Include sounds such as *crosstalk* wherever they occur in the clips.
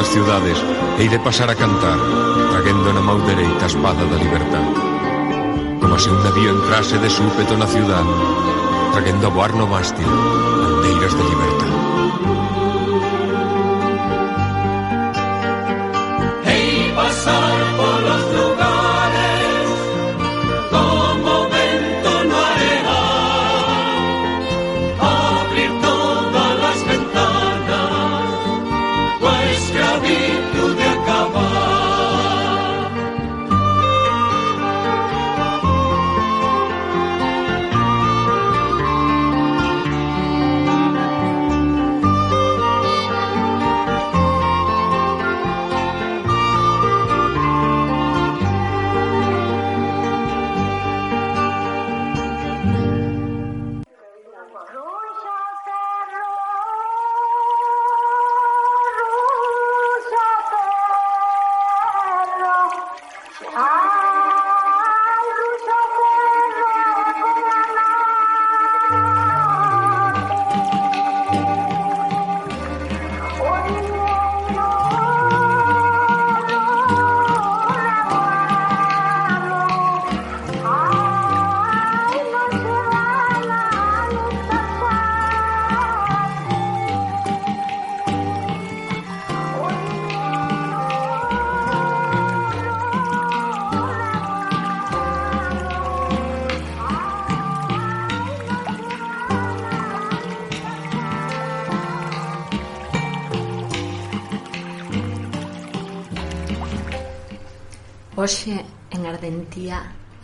das ciudades hei de pasar a cantar traguendo na mão dereita a espada da libertad. Como se un navío entrase de súpeto na ciudad traguendo a voar no mástil bandeiras de libertad.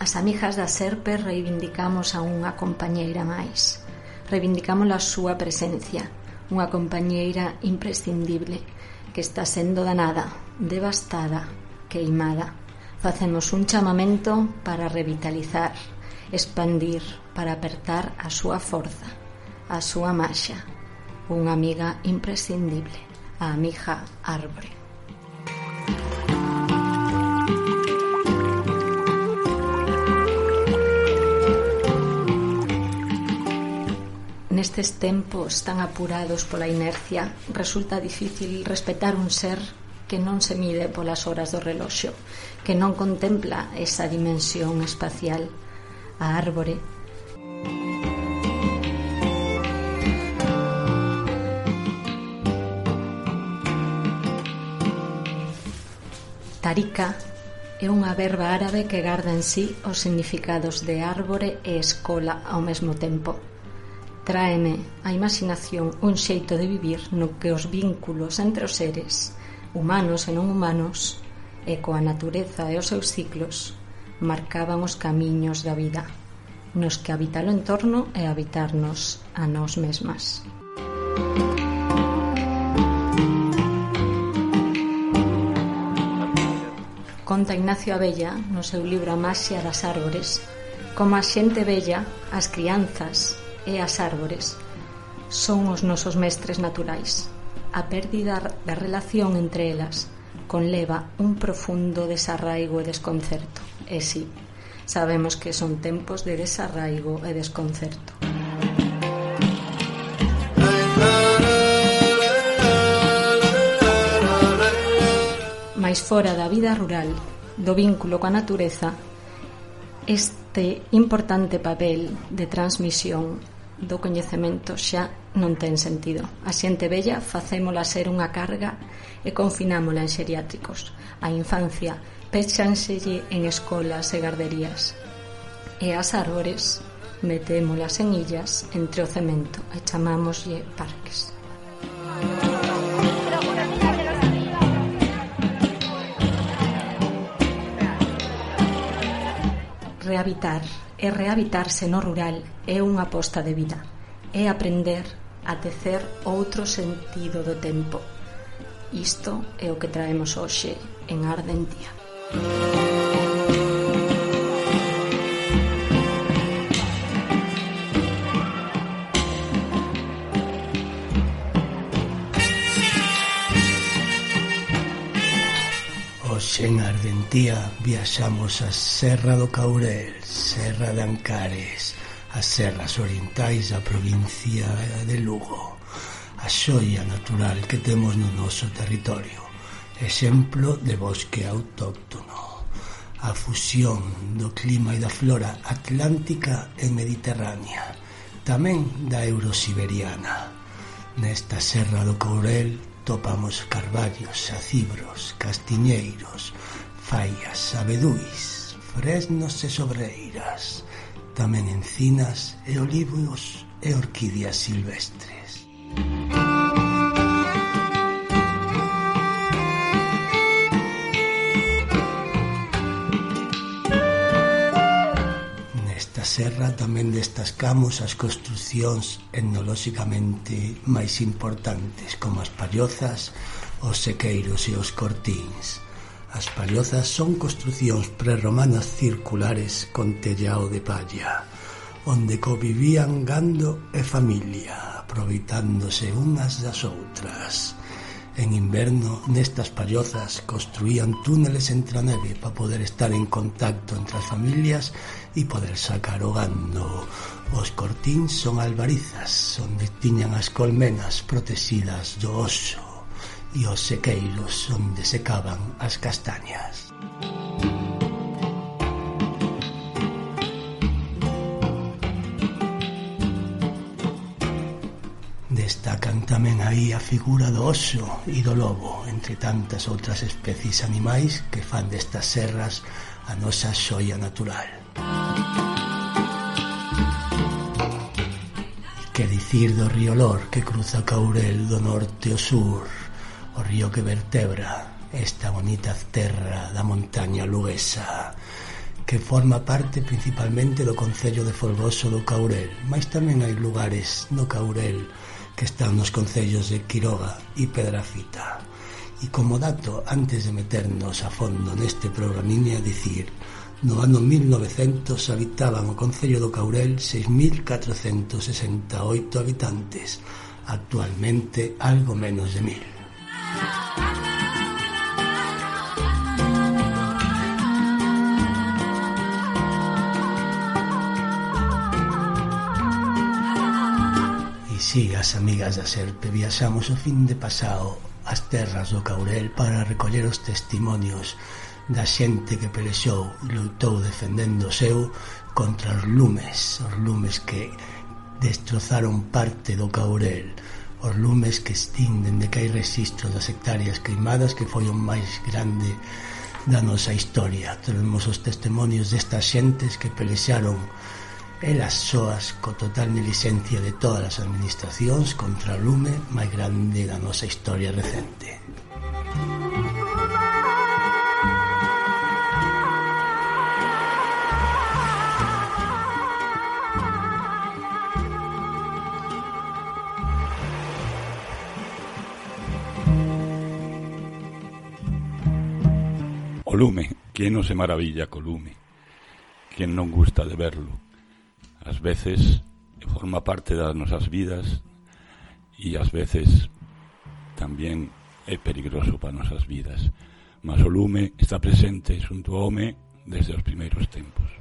As amigas da Serpe reivindicamos a unha compañeira máis. Reivindicamos a súa presencia, unha compañeira imprescindible que está sendo danada, devastada, queimada. Facemos un chamamento para revitalizar, expandir, para apertar a súa forza, a súa maxa, Unha amiga imprescindible, a amiga árbore. Nestes tempos tan apurados pola inercia, resulta difícil respetar un ser que non se mide polas horas do reloxo, que non contempla esa dimensión espacial, a árbore, Tarika é unha verba árabe que garda en sí os significados de árbore e escola ao mesmo tempo. Tráeme a imaginación un xeito de vivir no que os vínculos entre os seres, humanos e non humanos, e coa natureza e os seus ciclos, marcaban os camiños da vida, nos que habitar o entorno e habitarnos a nós mesmas. Conta Ignacio Abella no seu libro A Maxia das Árbores como a xente bella, as crianzas e as árbores son os nosos mestres naturais. A pérdida da relación entre elas conleva un profundo desarraigo e desconcerto. E si, sí, sabemos que son tempos de desarraigo e desconcerto. Mais fora da vida rural, do vínculo coa natureza, este importante papel de transmisión do coñecemento xa non ten sentido. A xente vella facémola ser unha carga e confinámola en xeriátricos. A infancia péchanselle en escolas e garderías. E as árbores metémolas en illas entre o cemento e chamámoslle parques. Rehabitar E rehabitarse no rural é unha aposta de vida, é aprender a tecer outro sentido do tempo. Isto é o que traemos hoxe en Ardentía. Música Hoxe en Ardentía viaxamos a Serra do Caurel, Serra de Ancares, as serras orientais da provincia de Lugo, a xoia natural que temos no noso territorio, exemplo de bosque autóctono, a fusión do clima e da flora atlántica e mediterránea, tamén da eurosiberiana. Nesta Serra do Caurel Topamos carballos, acibros, castiñeiros, faias, abeduis, fresnos e sobreiras, tamén encinas e olivos e orquídeas silvestres. Música esta serra tamén destascamos as construcións etnolóxicamente máis importantes como as pallozas, os sequeiros e os cortins. As pallozas son construcións prerromanas circulares con tellao de palla, onde convivían gando e familia, aproveitándose unhas das outras. En inverno, nestas pallozas construían túneles entre a neve para poder estar en contacto entre as familias e poder sacar o gando. Os cortíns son albarizas onde tiñan as colmenas protegidas do oso e os sequeiros onde secaban as castañas. Música destacan tamén aí a figura do oso e do lobo, entre tantas outras especies animais que fan destas serras a nosa xoia natural. Que dicir do río Lor que cruza Caurel do norte ao sur, o río que vertebra esta bonita terra da montaña luguesa, que forma parte principalmente do Concello de Folgoso do Caurel, mas tamén hai lugares no Caurel que están nos concellos de Quiroga e Pedrafita. E como dato, antes de meternos a fondo neste programinha, dicir No ano 1900 habitaban o Concello do Caurel 6.468 habitantes, actualmente algo menos de 1.000. si, as amigas da Serpe viaxamos o fin de pasado ás terras do Caurel para recoller os testimonios da xente que pelexou e lutou defendendo o seu contra os lumes, os lumes que destrozaron parte do Caurel, os lumes que estinden de que hai registro das hectáreas queimadas que foi o máis grande da nosa historia. Tenemos os testimonios destas xentes que pelexaron elas soas co total milicencia de todas as administracións contra o lume máis grande da nosa historia recente. O lume, que non se maravilla co lume, Quen non gusta de verlo, ás veces forma parte das nosas vidas e ás veces tamén é peligroso para nosas vidas. Mas o lume está presente xunto ao home desde os primeiros tempos.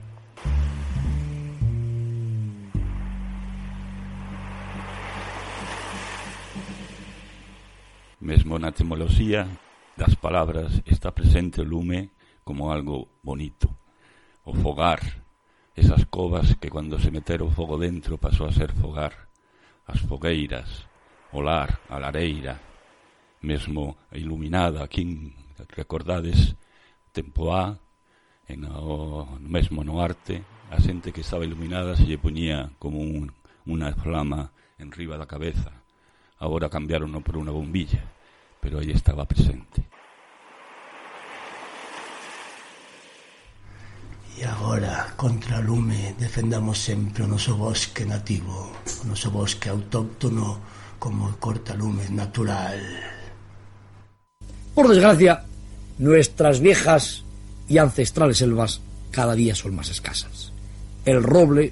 Mesmo na etimoloxía das palabras está presente o lume como algo bonito. O fogar, esas covas que cando se metera o fogo dentro pasou a ser fogar, as fogueiras, o lar, a lareira, mesmo iluminada, aquí recordades, tempo A, en o, mesmo no arte, a xente que estaba iluminada se lle poñía como un, unha flama en riba da cabeza. Agora cambiaron por unha bombilla, pero aí estaba presente. E agora, contra o lume, defendamos sempre o noso bosque nativo, o noso bosque autóctono como o cortalume natural. Por desgracia, nuestras viejas y ancestrales selvas cada día son más escasas. El roble,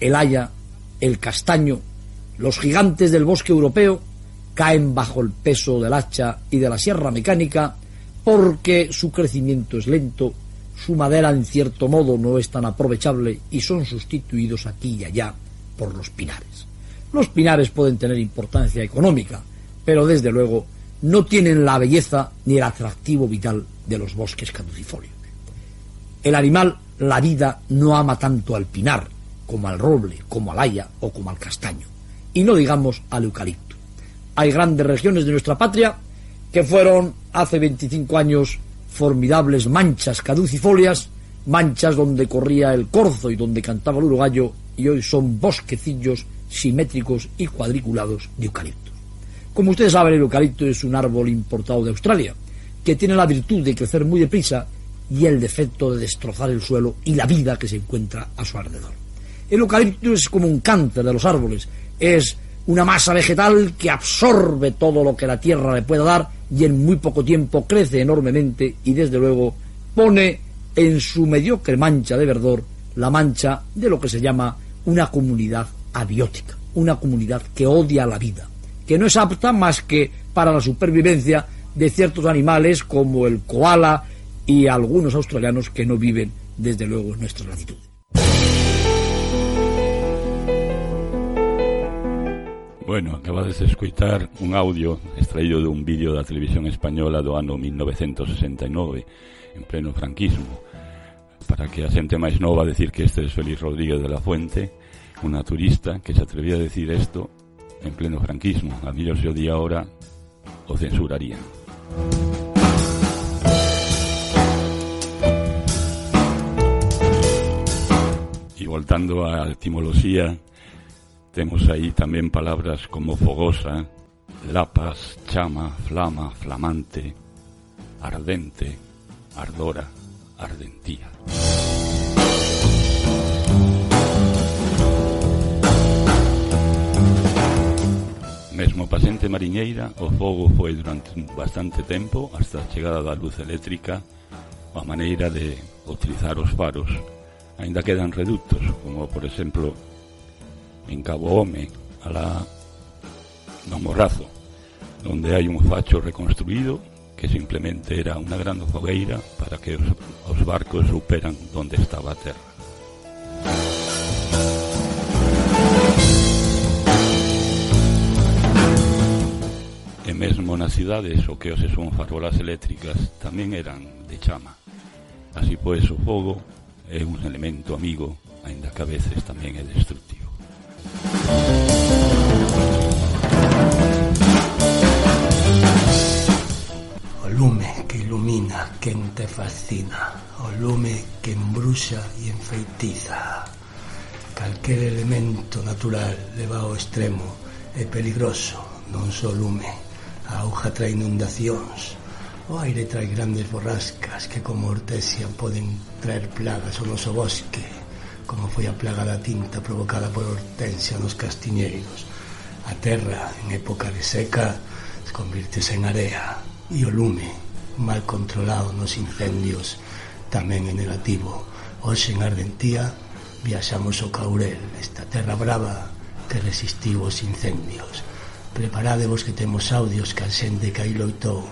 el haya, el castaño, los gigantes del bosque europeo caen bajo el peso del hacha y de la sierra mecánica porque su crecimiento es lento, su madera en cierto modo no es tan aprovechable y son sustituidos aquí y allá por los pinares. Los pinares pueden tener importancia económica, pero desde luego no tienen la belleza ni el atractivo vital de los bosques caducifolios. El animal, la vida, no ama tanto al pinar, como al roble, como al haya o como al castaño, y no digamos al eucalipto. Hay grandes regiones de nuestra patria que fueron hace 25 años formidables manchas caducifolias, manchas donde corría el corzo y donde cantaba el uruguayo, y hoy son bosquecillos simétricos y cuadriculados de eucaliptos. Como ustedes saben, el eucalipto es un árbol importado de Australia, que tiene la virtud de crecer muy deprisa y el defecto de destrozar el suelo y la vida que se encuentra a su alrededor. El eucalipto es como un cáncer de los árboles, es una masa vegetal que absorbe todo lo que la tierra le pueda dar y en muy poco tiempo crece enormemente y desde luego pone en su mediocre mancha de verdor la mancha de lo que se llama una comunidad abiótica, una comunidad que odia la vida, que no es apta más que para la supervivencia de ciertos animales como el koala y algunos australianos que no viven desde luego en nuestra latitud. Bueno, acabades de escoitar un audio extraído dun vídeo da televisión española do ano 1969, en pleno franquismo, para que a xente máis nova decir que este é Félix Rodríguez de la Fuente, unha turista que se atrevía a decir isto en pleno franquismo. A millor se o día ahora o censurarían. E voltando á etimoloxía Temos aí tamén palabras como fogosa, lapas, chama, flama, flamante, ardente, ardora, ardentía. Mesmo paciente mariñeira, o fogo foi durante bastante tempo, hasta a chegada da luz eléctrica, a maneira de utilizar os faros. Ainda quedan reductos, como por exemplo en Cabo Home, a la no Morrazo, donde hay un facho reconstruido que simplemente era una gran fogueira para que os, os barcos superan donde estaba a terra. E mesmo nas cidades o que hoxe son farolas eléctricas tamén eran de chama. Así pois o fogo é un elemento amigo, aínda que a veces tamén é destructivo. O lume que ilumina, quen te fascina, o lume que embruxa e enfeitiza. Calquer elemento natural leva ao extremo, é peligroso, non só o lume. A auga trae inundacións, O aire trae grandes borrascas que como hortesia poden traer plagas ao noso bosque como foi a plaga da tinta provocada por Hortensia nos castiñeiros. A terra, en época de seca, se convirtese en area e o lume, mal controlado nos incendios, tamén é negativo. Hoxe en Ardentía viaxamos ao Caurel, esta terra brava que resistiu os incendios. Preparádevos que temos audios que a xente que aí loitou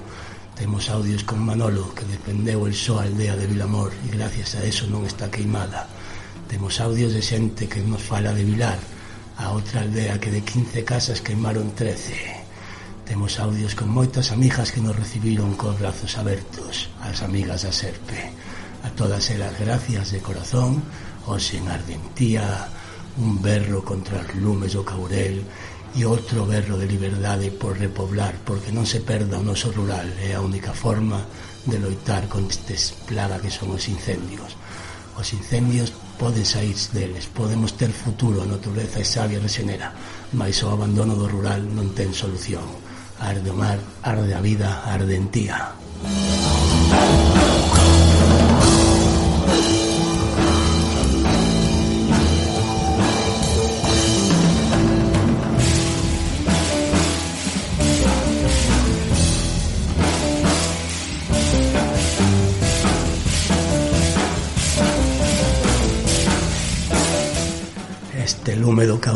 Temos audios con Manolo, que defendeu el só aldea de Vilamor e gracias a eso non está queimada. Temos audios de xente que nos fala de Vilar, a outra aldea que de 15 casas queimaron 13. Temos audios con moitas amigas que nos recibiron cos brazos abertos, as amigas da Serpe. A todas elas gracias de corazón, hoxe en Ardentía, un berro contra os lumes do Caurel e outro berro de liberdade por repoblar, porque non se perda o noso rural, é a única forma de loitar con estes plaga que son os incendios. Os incendios poden sair deles, podemos ter futuro, a natureza é sabia regenera, mas o abandono do rural non ten solución. Arde o mar, arde a vida, arde en tía.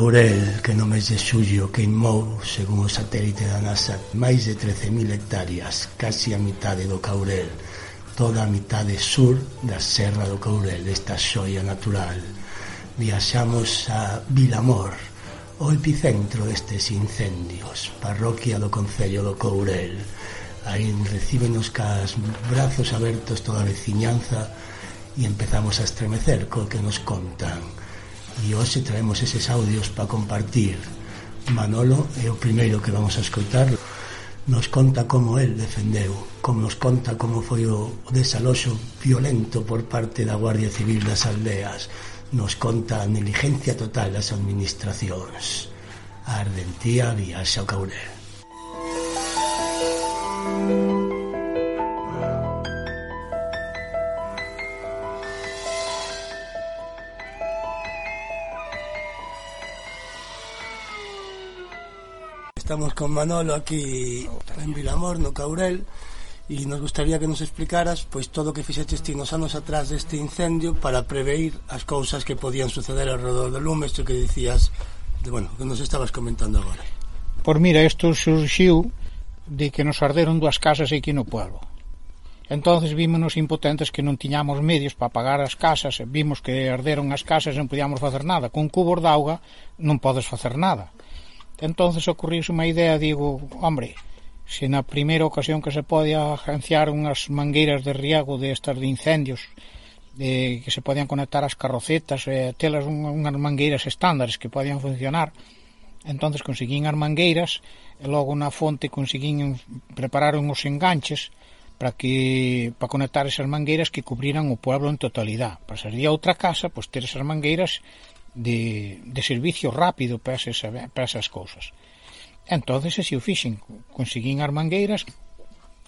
laurel que no mes de xullo queimou, según o satélite da NASA, máis de 13.000 hectáreas, casi a mitade do caurel, toda a mitade sur da Serra do Caurel, esta xoia natural. Viaxamos a Vilamor, o epicentro destes incendios, parroquia do Concello do Courel. Aí recíbenos cas brazos abertos toda a veciñanza e empezamos a estremecer co que nos contan E hoxe traemos eses audios para compartir. Manolo é o primeiro que vamos a escoitar. Nos conta como el defendeu, como nos conta como foi o desaloxo violento por parte da Guardia Civil das aldeas. Nos conta a negligencia total das administracións. A Ardentía viaxa ao Caurel. estamos con Manolo aquí en Vilamor, no Caurel e nos gustaría que nos explicaras pois todo o que fixeches ti nos anos atrás deste incendio para preveir as cousas que podían suceder ao redor do lume, isto que dicías, de, bueno, que nos estabas comentando agora. Por mira, isto surxiu de que nos arderon dúas casas aquí no pueblo. Entonces vímonos impotentes que non tiñamos medios para pagar as casas, vimos que arderon as casas e non podíamos facer nada. Con cubos de auga non podes facer nada entonces ocurriuse unha idea, digo, hombre, se na primeira ocasión que se pode agenciar unhas mangueiras de riego de estas de incendios de, que se podían conectar ás carrocetas e telas un, unhas mangueiras estándares que podían funcionar entonces conseguín as mangueiras e logo na fonte conseguín preparar uns enganches para que para conectar esas mangueiras que cubriran o pueblo en totalidad. Pasaría a outra casa, pois ter esas mangueiras de, de servicio rápido para, esas, para esas cousas. Entonces, así o fixen. Conseguín as mangueiras,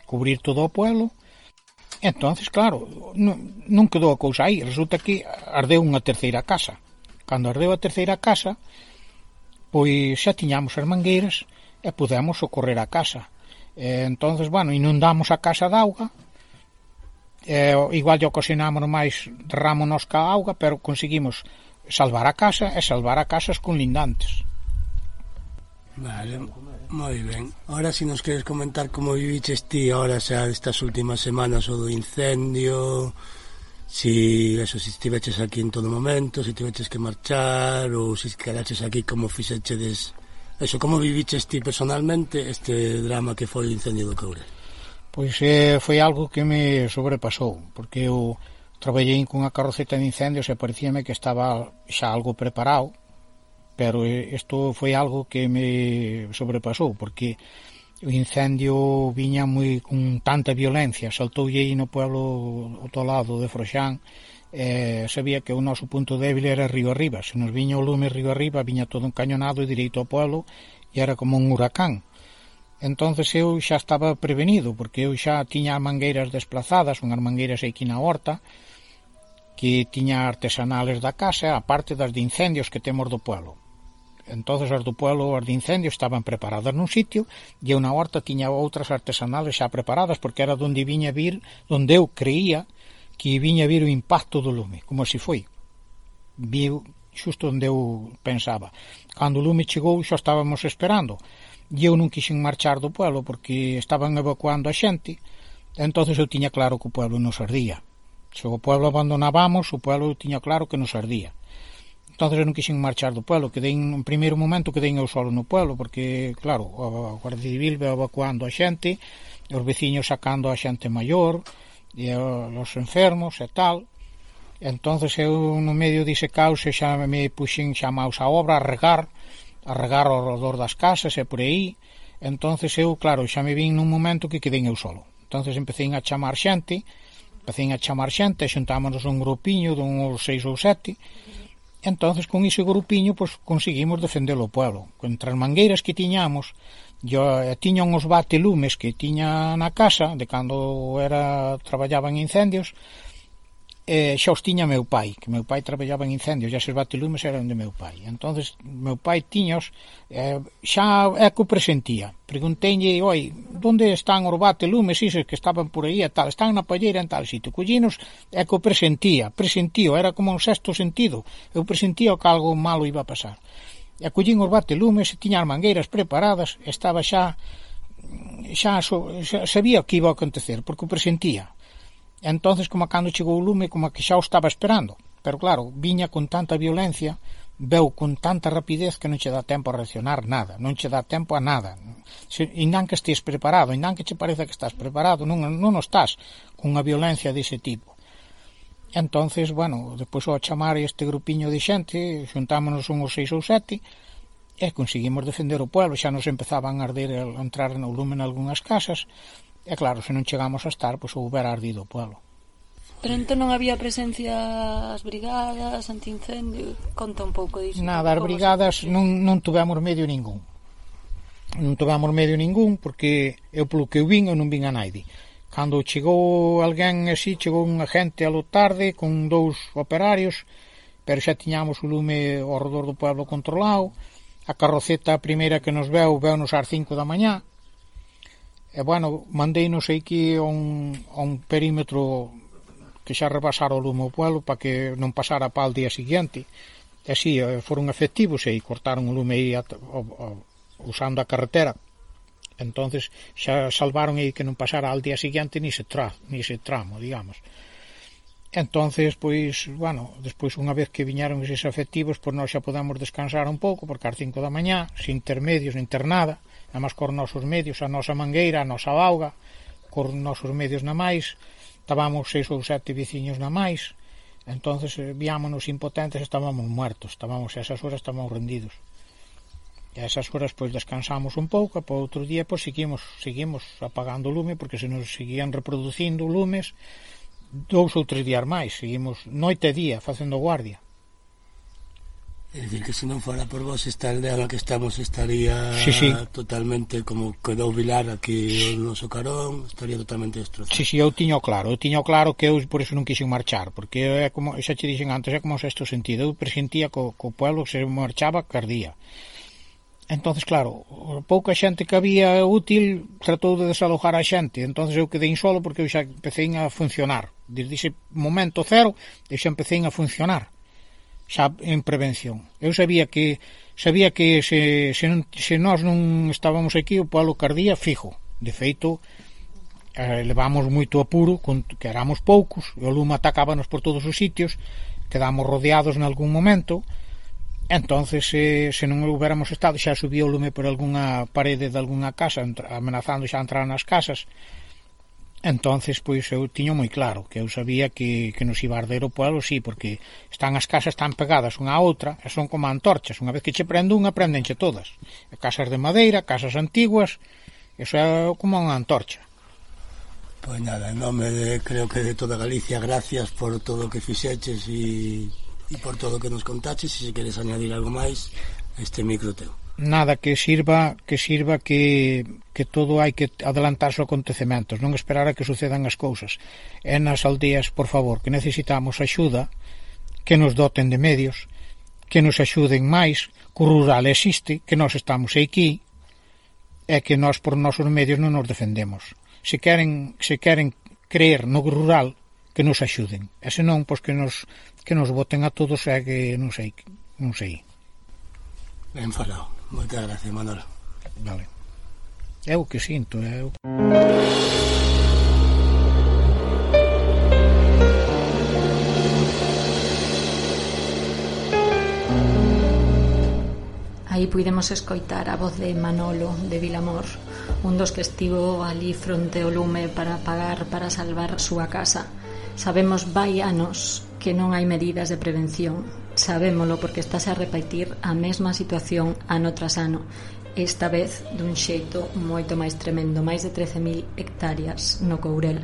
cubrir todo o pueblo, entonces claro, non, non quedou a cousa aí. Resulta que ardeu unha terceira casa. Cando ardeu a terceira casa, pois xa tiñamos as mangueiras e pudemos socorrer a casa. E, entonces, bueno, inundamos a casa de auga, e, igual lle ocasionamos máis derrámonos ca auga, pero conseguimos salvar a casa e salvar a casas conlindantes. Vale, moi ben. Ahora si nos queres comentar como viviches ti ahora xa estas últimas semanas o do incendio, si eso, si estiveches aquí en todo momento, si tiveches que marchar ou si quedaches aquí como fixechedes eso, como viviches ti personalmente este drama que foi o incendio do Coure? Pois eh, foi algo que me sobrepasou, porque eu Traballei cunha carroceta de incendios e parecíame que estaba xa algo preparado, pero isto foi algo que me sobrepasou, porque o incendio viña moi con tanta violencia, saltoulle aí no pueblo outro lado de Froxán, eh, sabía que o noso punto débil era río arriba, se nos viña o lume río arriba, viña todo un cañonado e direito ao pueblo, e era como un huracán. Entonces eu xa estaba prevenido, porque eu xa tiña mangueiras desplazadas, unhas mangueiras aquí na horta, que tiña artesanales da casa, a parte das de incendios que temos do pueblo. Entonces as do pueblo, as de incendios, estaban preparadas nun sitio e unha horta tiña outras artesanales xa preparadas porque era donde viña vir, donde eu creía que viña vir o impacto do lume, como se foi. Viu xusto onde eu pensaba. Cando o lume chegou xa estábamos esperando e eu non quixen marchar do pueblo porque estaban evacuando a xente entonces eu tiña claro que o pueblo nos ardía Se o pueblo abandonábamos, o pueblo tiña claro que nos ardía. Entonces eu non quixen marchar do pueblo, que en un primeiro momento quedei eu solo no pueblo, porque, claro, a Guardia Civil veo evacuando a xente, os veciños sacando a xente maior, e eh, os enfermos e tal. Entonces eu no medio dise caos xa me puxen chamaos a obra a regar, a regar ao redor das casas e por aí. Entonces eu, claro, xa me vin nun momento que quedei eu solo. Entonces empecé a chamar xente, empecén a chamar xente, xuntámonos un grupiño dun seis ou sete, e entonces con ese grupiño pois, conseguimos defender o pueblo. Entre as mangueiras que tiñamos, yo, eh, tiña uns batelumes que tiña na casa, de cando era traballaba en incendios, eh, xa os tiña meu pai, que meu pai traballaba en incendios, e eses batilumes eran de meu pai. entonces meu pai tiños, eh, xa é que o presentía. Pregunteinlle, oi, onde están os batilumes, isos que estaban por aí e tal, están na palleira en tal sitio. Collinos é que o presentía, presentío, era como un sexto sentido. Eu presentía que algo malo iba a pasar. E collín os batilumes, e tiña as mangueiras preparadas, estaba xa xa, xa sabía que iba a acontecer, porque o presentía Entonces como cando chegou o lume, como que xa o estaba esperando. Pero claro, viña con tanta violencia, veu con tanta rapidez que non che dá tempo a reaccionar nada, non che dá tempo a nada. Se, indan que estés preparado, indan que che parece que estás preparado, non, non o estás cunha violencia dese tipo. Entonces, bueno, depois ao chamar este grupiño de xente, xuntámonos unhos seis ou sete, e conseguimos defender o pueblo, xa nos empezaban a arder a entrar no lume en algunhas casas, E claro, se non chegamos a estar, pois houbera ardido o pueblo. Pero entón non había presencia as brigadas, antiincendio? Conta un pouco disso. Nada, as brigadas non, non tuvemos medio ningún. Non tuvemos medio ningún, porque eu polo que eu vin, eu non vin a naide. Cando chegou alguén así, chegou un agente a lo tarde con dous operarios, pero xa tiñamos o lume ao redor do pueblo controlado. A carroceta a primeira que nos veu, veu nos ás 5 da mañá, E, bueno, mandeinos aquí a un, a un perímetro que xa rebasara o lume o pueblo para que non pasara pa o día siguiente. E así, eh, foron efectivos e cortaron o lume aí a, a, a, usando a carretera. entonces xa salvaron aí que non pasara al día siguiente ni se, tra, ni se tramo, digamos. Entonces, pois, bueno, despois unha vez que viñaron eses efectivos, pois nós xa podamos descansar un pouco, porque ás 5 da mañá, sin intermedios, nin ter nada, además cor nosos medios, a nosa mangueira, a nosa auga, cor nosos medios na máis, estábamos seis ou sete veciños na máis, entonces eh, viámonos impotentes, estábamos muertos, estábamos a esas horas estábamos rendidos. E a esas horas pois descansamos un pouco, para outro día pois seguimos, seguimos apagando o lume porque se nos seguían reproducindo lumes dous ou tres días máis, seguimos noite e día facendo guardia. É dicir, que se non fora por vos esta aldea na que estamos estaría sí, sí. totalmente como quedou Vilar aquí o noso carón, estaría totalmente destrozado. Sí, sí, eu tiño claro, eu tiño claro que eu por eso non quixen marchar, porque é como, xa che dixen antes, é como sexto sentido, eu presentía co, co pueblo que se marchaba cardía. Entonces, claro, pouca xente que había útil tratou de desalojar a xente, entonces eu quedei solo porque eu xa empecé a funcionar. Desde ese momento cero, eu xa empecé a funcionar xa en prevención. Eu sabía que sabía que se, se, non, se nós non estábamos aquí o palo cardía fijo. De feito, eh, levamos moito apuro, con, que éramos poucos, e o lume atacábanos por todos os sitios, quedamos rodeados en algún momento, entonces se, se non houbéramos estado xa subía o lume por algunha parede de algunha casa amenazando xa entrar nas casas entonces pois eu tiño moi claro que eu sabía que, que nos iba a arder o pueblo sí, porque están as casas tan pegadas unha a outra e son como antorchas unha vez que che prende unha prendenche todas casas de madeira, casas antiguas eso é como unha antorcha Pois nada, en nome de, creo que de toda Galicia, gracias por todo o que fixeches e, e por todo o que nos contaches. E se queres añadir algo máis, este micro teu nada que sirva que sirva que, que todo hai que adelantar os acontecementos, non esperar a que sucedan as cousas. E nas aldeas, por favor, que necesitamos axuda, que nos doten de medios, que nos axuden máis, que o rural existe, que nós estamos aquí, e que nós por nosos medios non nos defendemos. Se queren, se queren creer no rural, que nos axuden. E senón, pois que nos, que nos voten a todos e que non sei, non sei. Ben falado. Moitas gracias, Manolo. Vale. É o que sinto, eh, é o... Aí puidemos escoitar a voz de Manolo de Vilamor, un dos que estivo ali fronte ao lume para pagar para salvar a súa casa. Sabemos vai anos que non hai medidas de prevención, Sabémolo porque estás a repetir a mesma situación ano tras ano, esta vez dun xeito moito máis tremendo, máis de 13.000 hectáreas no Courel.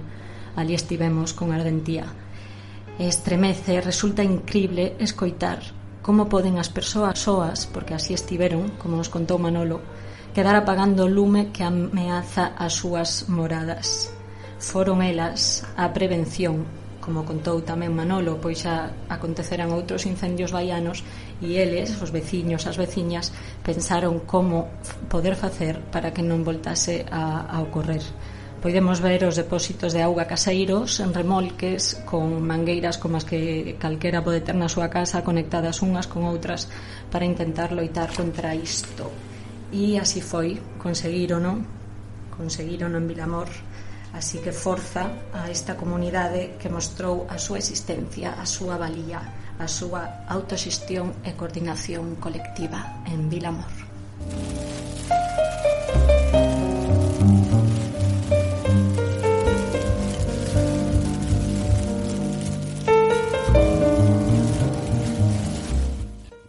Ali estivemos con ardentía. Estremece, resulta incrible escoitar como poden as persoas soas, porque así estiveron, como nos contou Manolo, quedar apagando o lume que ameaza as súas moradas. Foron elas a prevención como contou tamén Manolo, pois xa aconteceran outros incendios baianos e eles, os veciños, as veciñas, pensaron como poder facer para que non voltase a, a ocorrer. Podemos ver os depósitos de auga caseiros en remolques con mangueiras como as que calquera pode ter na súa casa conectadas unhas con outras para intentar loitar contra isto. E así foi, conseguirono, conseguirono en Vilamor Así que forza a esta comunidade que mostrou a súa existencia, a súa valía, a súa autoxestión e coordinación colectiva en Vilamor.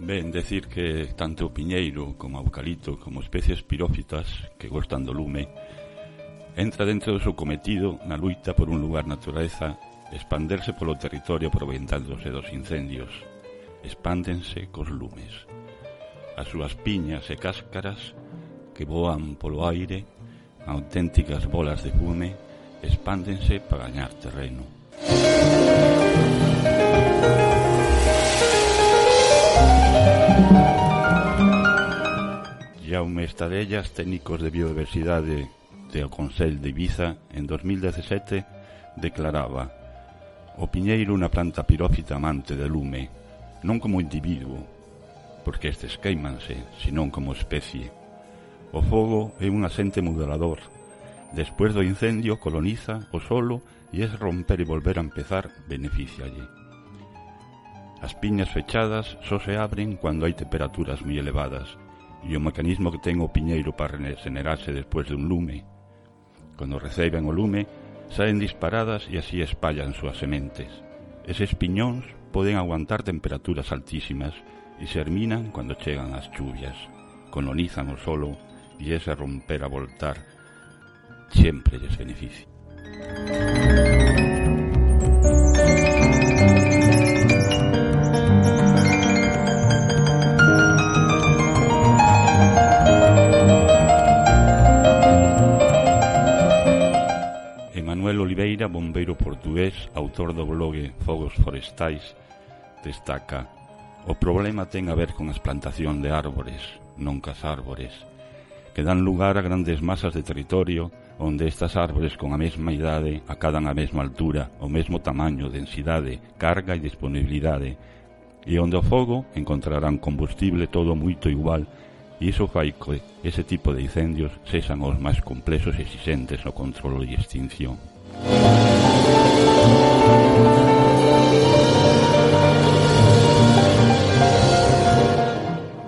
Ben decir que tanto o piñeiro como o eucalipto como especies pirófitas que gostan do lume entra dentro do seu cometido na luita por un lugar natureza, expanderse polo territorio aproveitándose dos incendios. Expándense cos lumes. As súas piñas e cáscaras que voan polo aire, auténticas bolas de fume, expándense para gañar terreno. Jaume Estadellas, técnicos de biodiversidade presidente do Consell de Ibiza en 2017 declaraba O piñeiro unha planta pirófita amante de lume, non como individuo, porque estes queimanse, senón como especie. O fogo é un asente moderador. Despois do incendio coloniza o solo e es romper e volver a empezar beneficialle. As piñas fechadas só se abren cando hai temperaturas moi elevadas, e o mecanismo que ten o piñeiro para regenerarse despois dun lume Cando receben o lume, saen disparadas e así espallan súas sementes. Eses piñóns poden aguantar temperaturas altísimas e germinan cando chegan as chuvias. Colonizan o solo e ese romper a voltar sempre lles beneficia. Manuel Oliveira, bombeiro portugués, autor do blogue Fogos Forestais, destaca O problema ten a ver con as plantación de árbores, non cas árbores, que dan lugar a grandes masas de territorio onde estas árbores con a mesma idade acadan a mesma altura, o mesmo tamaño, densidade, carga e disponibilidade, e onde o fogo encontrarán combustible todo moito igual e iso fai que ese tipo de incendios sexan os máis complexos e exigentes no controlo e extinción.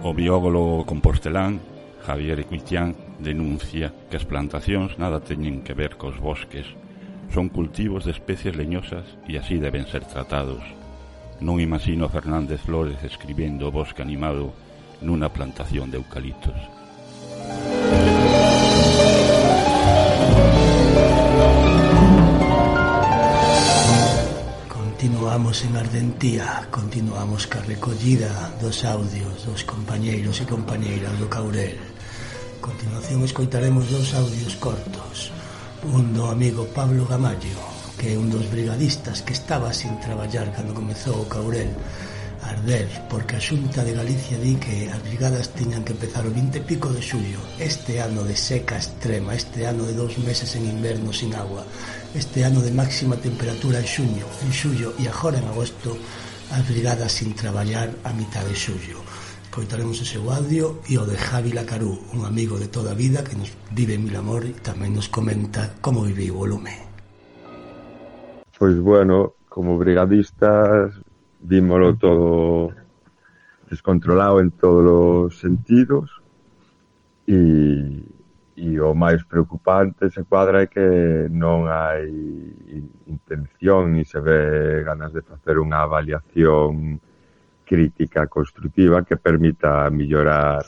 O biólogo compostelán Javier Equitián denuncia que as plantacións nada teñen que ver cos bosques. Son cultivos de especies leñosas e así deben ser tratados. Non imagino a Fernández Flores escribindo o bosque animado nunha plantación de eucaliptos. Continuamos en Ardentía, continuamos ca recollida dos audios dos compañeiros e compañeiras do Caurel. A continuación escoitaremos dos audios cortos. Un do amigo Pablo Gamallo, que é un dos brigadistas que estaba sin traballar cando comezou o Caurel a arder, porque a Xunta de Galicia di que as brigadas tiñan que empezar o 20 pico de xullo, este ano de seca extrema, este ano de dous meses en inverno sin agua, este ano de máxima temperatura en xuño, en xullo e agora en agosto, as brigadas sin traballar a mitad de xullo. Coitaremos o seu audio e o de Javi Lacarú, un amigo de toda a vida que nos vive en Milamor e tamén nos comenta como viviu o lume. Pois bueno, como brigadistas vímolo todo descontrolado en todos os sentidos e, e o máis preocupante se cuadra é que non hai intención ni se ve ganas de facer unha avaliación crítica construtiva que permita mellorar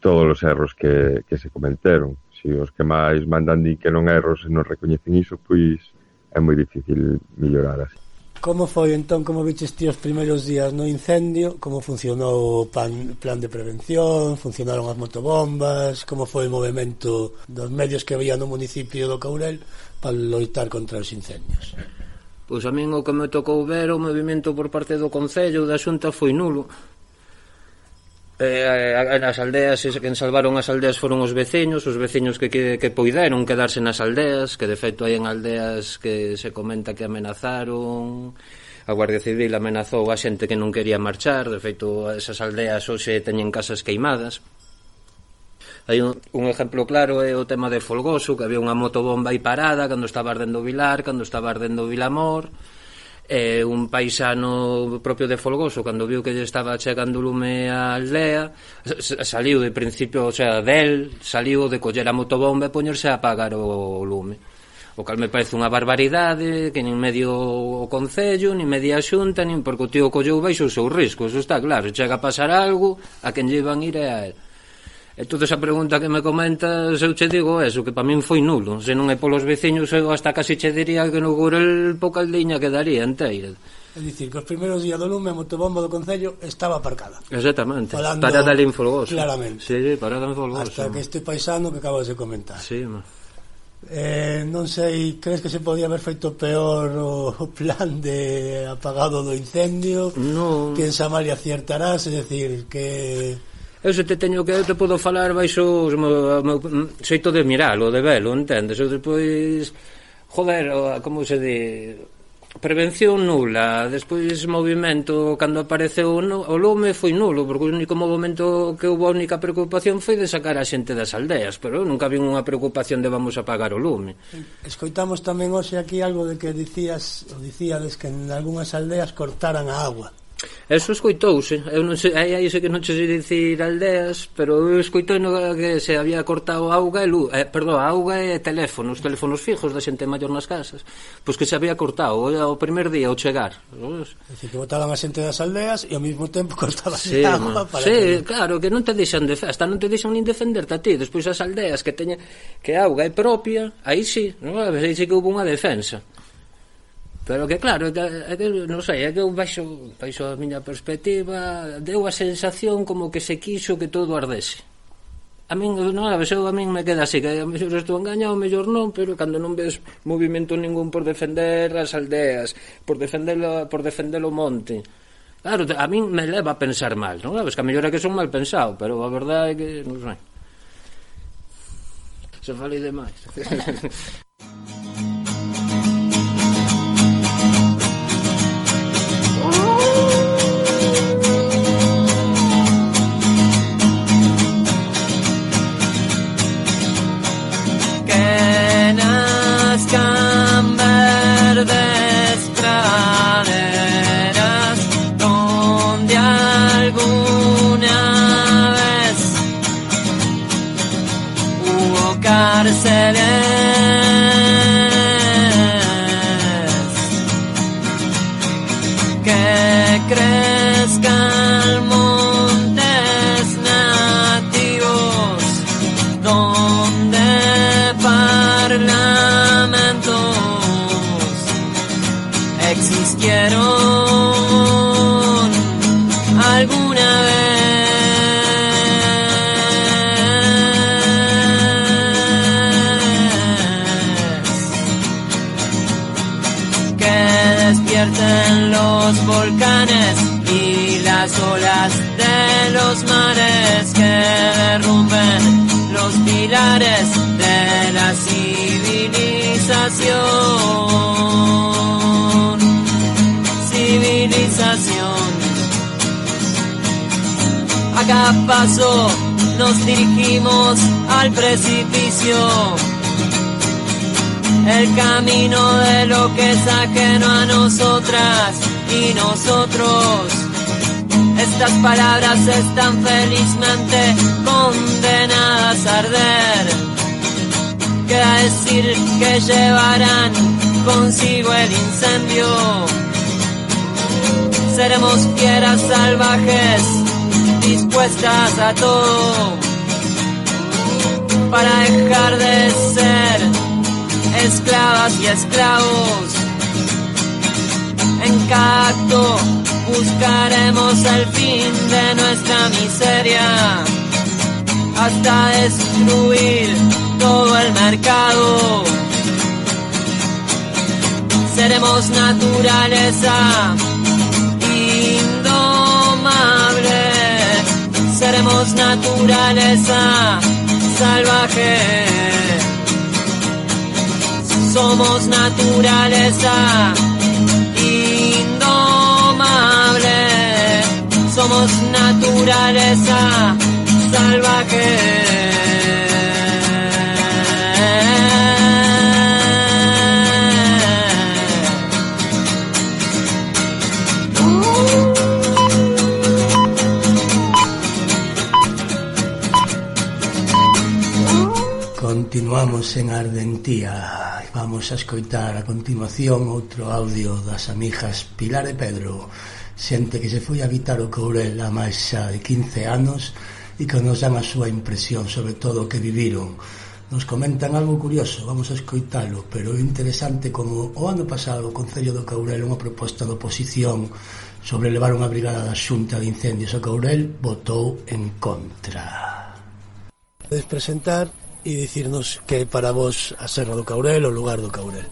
todos os erros que, que se cometeron. Se os que máis mandan di que non erros e non recoñecen iso, pois é moi difícil mellorar así. Como foi entón, como viches ti os primeiros días no incendio? Como funcionou o pan, plan de prevención? Funcionaron as motobombas? Como foi o movimento dos medios que había no municipio do Caurel para loitar contra os incendios? Pois a min o que me tocou ver o movimento por parte do Concello da Xunta foi nulo eh, as aldeas quen salvaron as aldeas foron os veciños os veciños que, que, que poideron quedarse nas aldeas que de feito hai en aldeas que se comenta que amenazaron a Guardia Civil amenazou a xente que non quería marchar de feito esas aldeas hoxe teñen casas queimadas. Hai un, un exemplo claro é o tema de Folgoso, que había unha motobomba aí parada cando estaba ardendo Vilar, cando estaba ardendo Vilamor, e un paisano propio de Folgoso cando viu que lle estaba chegando lume á aldea saliu de principio, o sea, del saliu de coller a motobomba e poñerse a apagar o lume. O cal me parece unha barbaridade que nin medio o Concello, nin media xunta nin porque o tío colleu baixo o seu risco eso está claro, chega a pasar algo a quen lle van ir é a él. Entón, a pregunta que me comentas, eu che digo eso, que para min foi nulo. Se non é polos veciños, eu hasta casi che diría que no Gurel pouca aldeña quedaría enteira. É dicir, que os primeiros días do lume a motobomba do Concello estaba aparcada. Exactamente, Falando parada ali en Folgoso. Claramente. Sí, sí, parada en Folgoso. Hasta que este paisano que acabas de comentar. Sí, ma. Eh, non sei, crees que se podía haber feito peor o, o plan de apagado do incendio? No. Que en Samaria acertarás, é dicir, que Eu se te teño que eu te podo falar baixo o meu, meu mm, xeito de miralo, de velo, entendes? Eu despois joder, como se di, prevención nula, despois movimento cando apareceu o lume foi nulo, porque o único movimento que houve a única preocupación foi de sacar a xente das aldeas, pero eu nunca vi unha preocupación de vamos a apagar o lume. Escoitamos tamén hoxe aquí algo de que dicías, o dicíades que en algunhas aldeas cortaran a agua. Eso escoitouse, eu non sei, aí, aí sei que non che sei dicir aldeas, pero eu escoitei no que se había cortado auga e luz, eh, perdón, auga e teléfonos, teléfonos fijos da xente maior nas casas, pois que se había cortado o, o primer día ao chegar. Dice que botaban a xente das aldeas e ao mesmo tempo *laughs* cortaban sí, a auga para Sí, que... claro, que non te deixan de festa, non te deixan nin defenderte a ti, despois as aldeas que teñen que a auga é propia, aí sí, non? aí sí que houve unha defensa. Pero que claro, non sei, é que eu baixo, baixo a miña perspectiva, deu a sensación como que se quixo que todo ardese. A min, non, a veces eu a min me queda así, que a mellor estou engañado, mellor non, pero cando non ves movimento ningún por defender as aldeas, por defender, por defender o monte, Claro, a min me leva a pensar mal, non? Sabes que a mellor é que son mal pensado, pero a verdade é que, non sei. Se falei demais. *laughs* paso nos dirigimos al precipicio. El camino de lo que es ajeno a nosotras y nosotros. Estas palabras están felizmente condenadas a arder. Queda decir que llevarán consigo el incendio. Seremos fieras salvajes, dispuestas a todo, para dejar de ser esclavas y esclavos. En cada acto buscaremos el fin de nuestra miseria hasta destruir todo el mercado. Seremos naturaleza seremos naturaleza salvaje. Somos naturaleza indomable, somos naturaleza salvaje. en ardentía. Vamos a escoitar a continuación outro audio das amigas Pilar e Pedro, xente que se foi a habitar o Courel a máis xa de 15 anos e que nos dan a súa impresión sobre todo o que viviron. Nos comentan algo curioso, vamos a escoitalo, pero é interesante como o ano pasado o Concello do Courel unha proposta de oposición sobre levar unha brigada da Xunta de Incendios ao Courel votou en contra. Despresentar e dicirnos que para vos a Serra do Caurel o lugar do Caurel.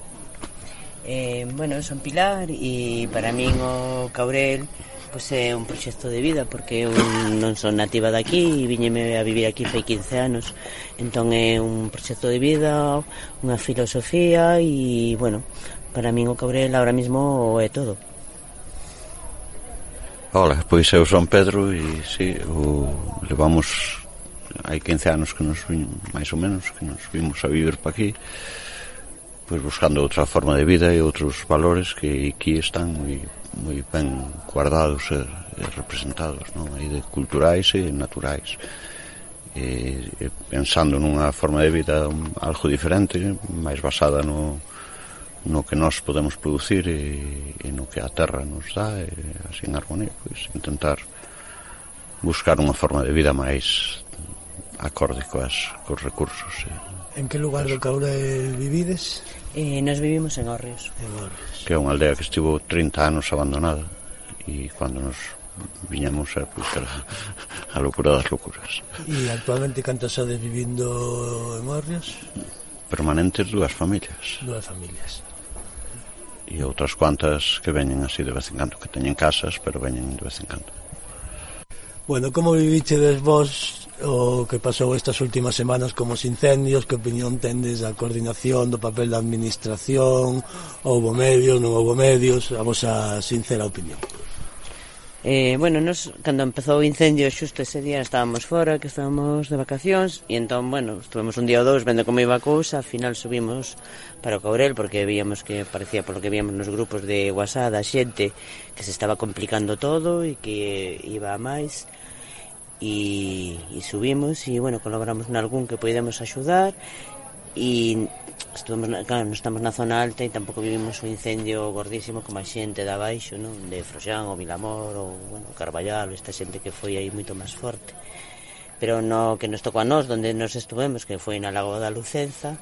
Eh, bueno, son Pilar e para min o Caurel pois é eh, un proxecto de vida porque eu non son nativa daqui e viñeme a vivir aquí fai 15 anos entón é un proxecto de vida unha filosofía e bueno, para min o Caurel ahora mismo é todo Ola, pois eu son Pedro e si, sí, o, levamos hai 15 anos que nos viño, máis ou menos, que nos vimos a vivir para aquí, pois buscando outra forma de vida e outros valores que aquí están moi, moi ben guardados e, e representados, non? Aí de culturais e naturais. E, e pensando nunha forma de vida algo diferente, máis basada no, no que nós podemos producir e, e no que a terra nos dá e así en armonía, pois intentar buscar unha forma de vida máis acorde coas, cos recursos. Eh. En que lugar do Caurel vivides? Eh, nos vivimos en Orrios. En Orrios. Que é unha aldea que estivo 30 anos abandonada e cando nos viñamos a, pues, a, a locura das locuras. E actualmente cantas sodes vivindo en Orrios? Permanentes dúas familias. Dúas familias. E outras cuantas que veñen así de vez en cando, que teñen casas, pero veñen de vez en cando. Bueno, como vivichedes vos o que pasou estas últimas semanas como os incendios, que opinión tendes da coordinación do papel da administración, houbo medios, non houbo medios, a vosa sincera opinión. Eh, bueno, nos, cando empezou o incendio xusto ese día estábamos fora, que estábamos de vacacións e entón, bueno, estuvemos un día ou dous vendo como iba a cousa, al final subimos para o Caurel porque víamos que parecía polo que víamos nos grupos de WhatsApp da xente que se estaba complicando todo e que iba a máis e, e subimos e bueno, colaboramos en algún que podemos axudar e estamos, claro, non estamos na zona alta e tampouco vivimos un incendio gordísimo como a xente de abaixo, non? de Froxán ou Vilamor ou bueno, Carballal, esta xente que foi aí moito máis forte pero no que nos tocou a nós, donde nos estuvemos, que foi na Lagoa da Lucenza,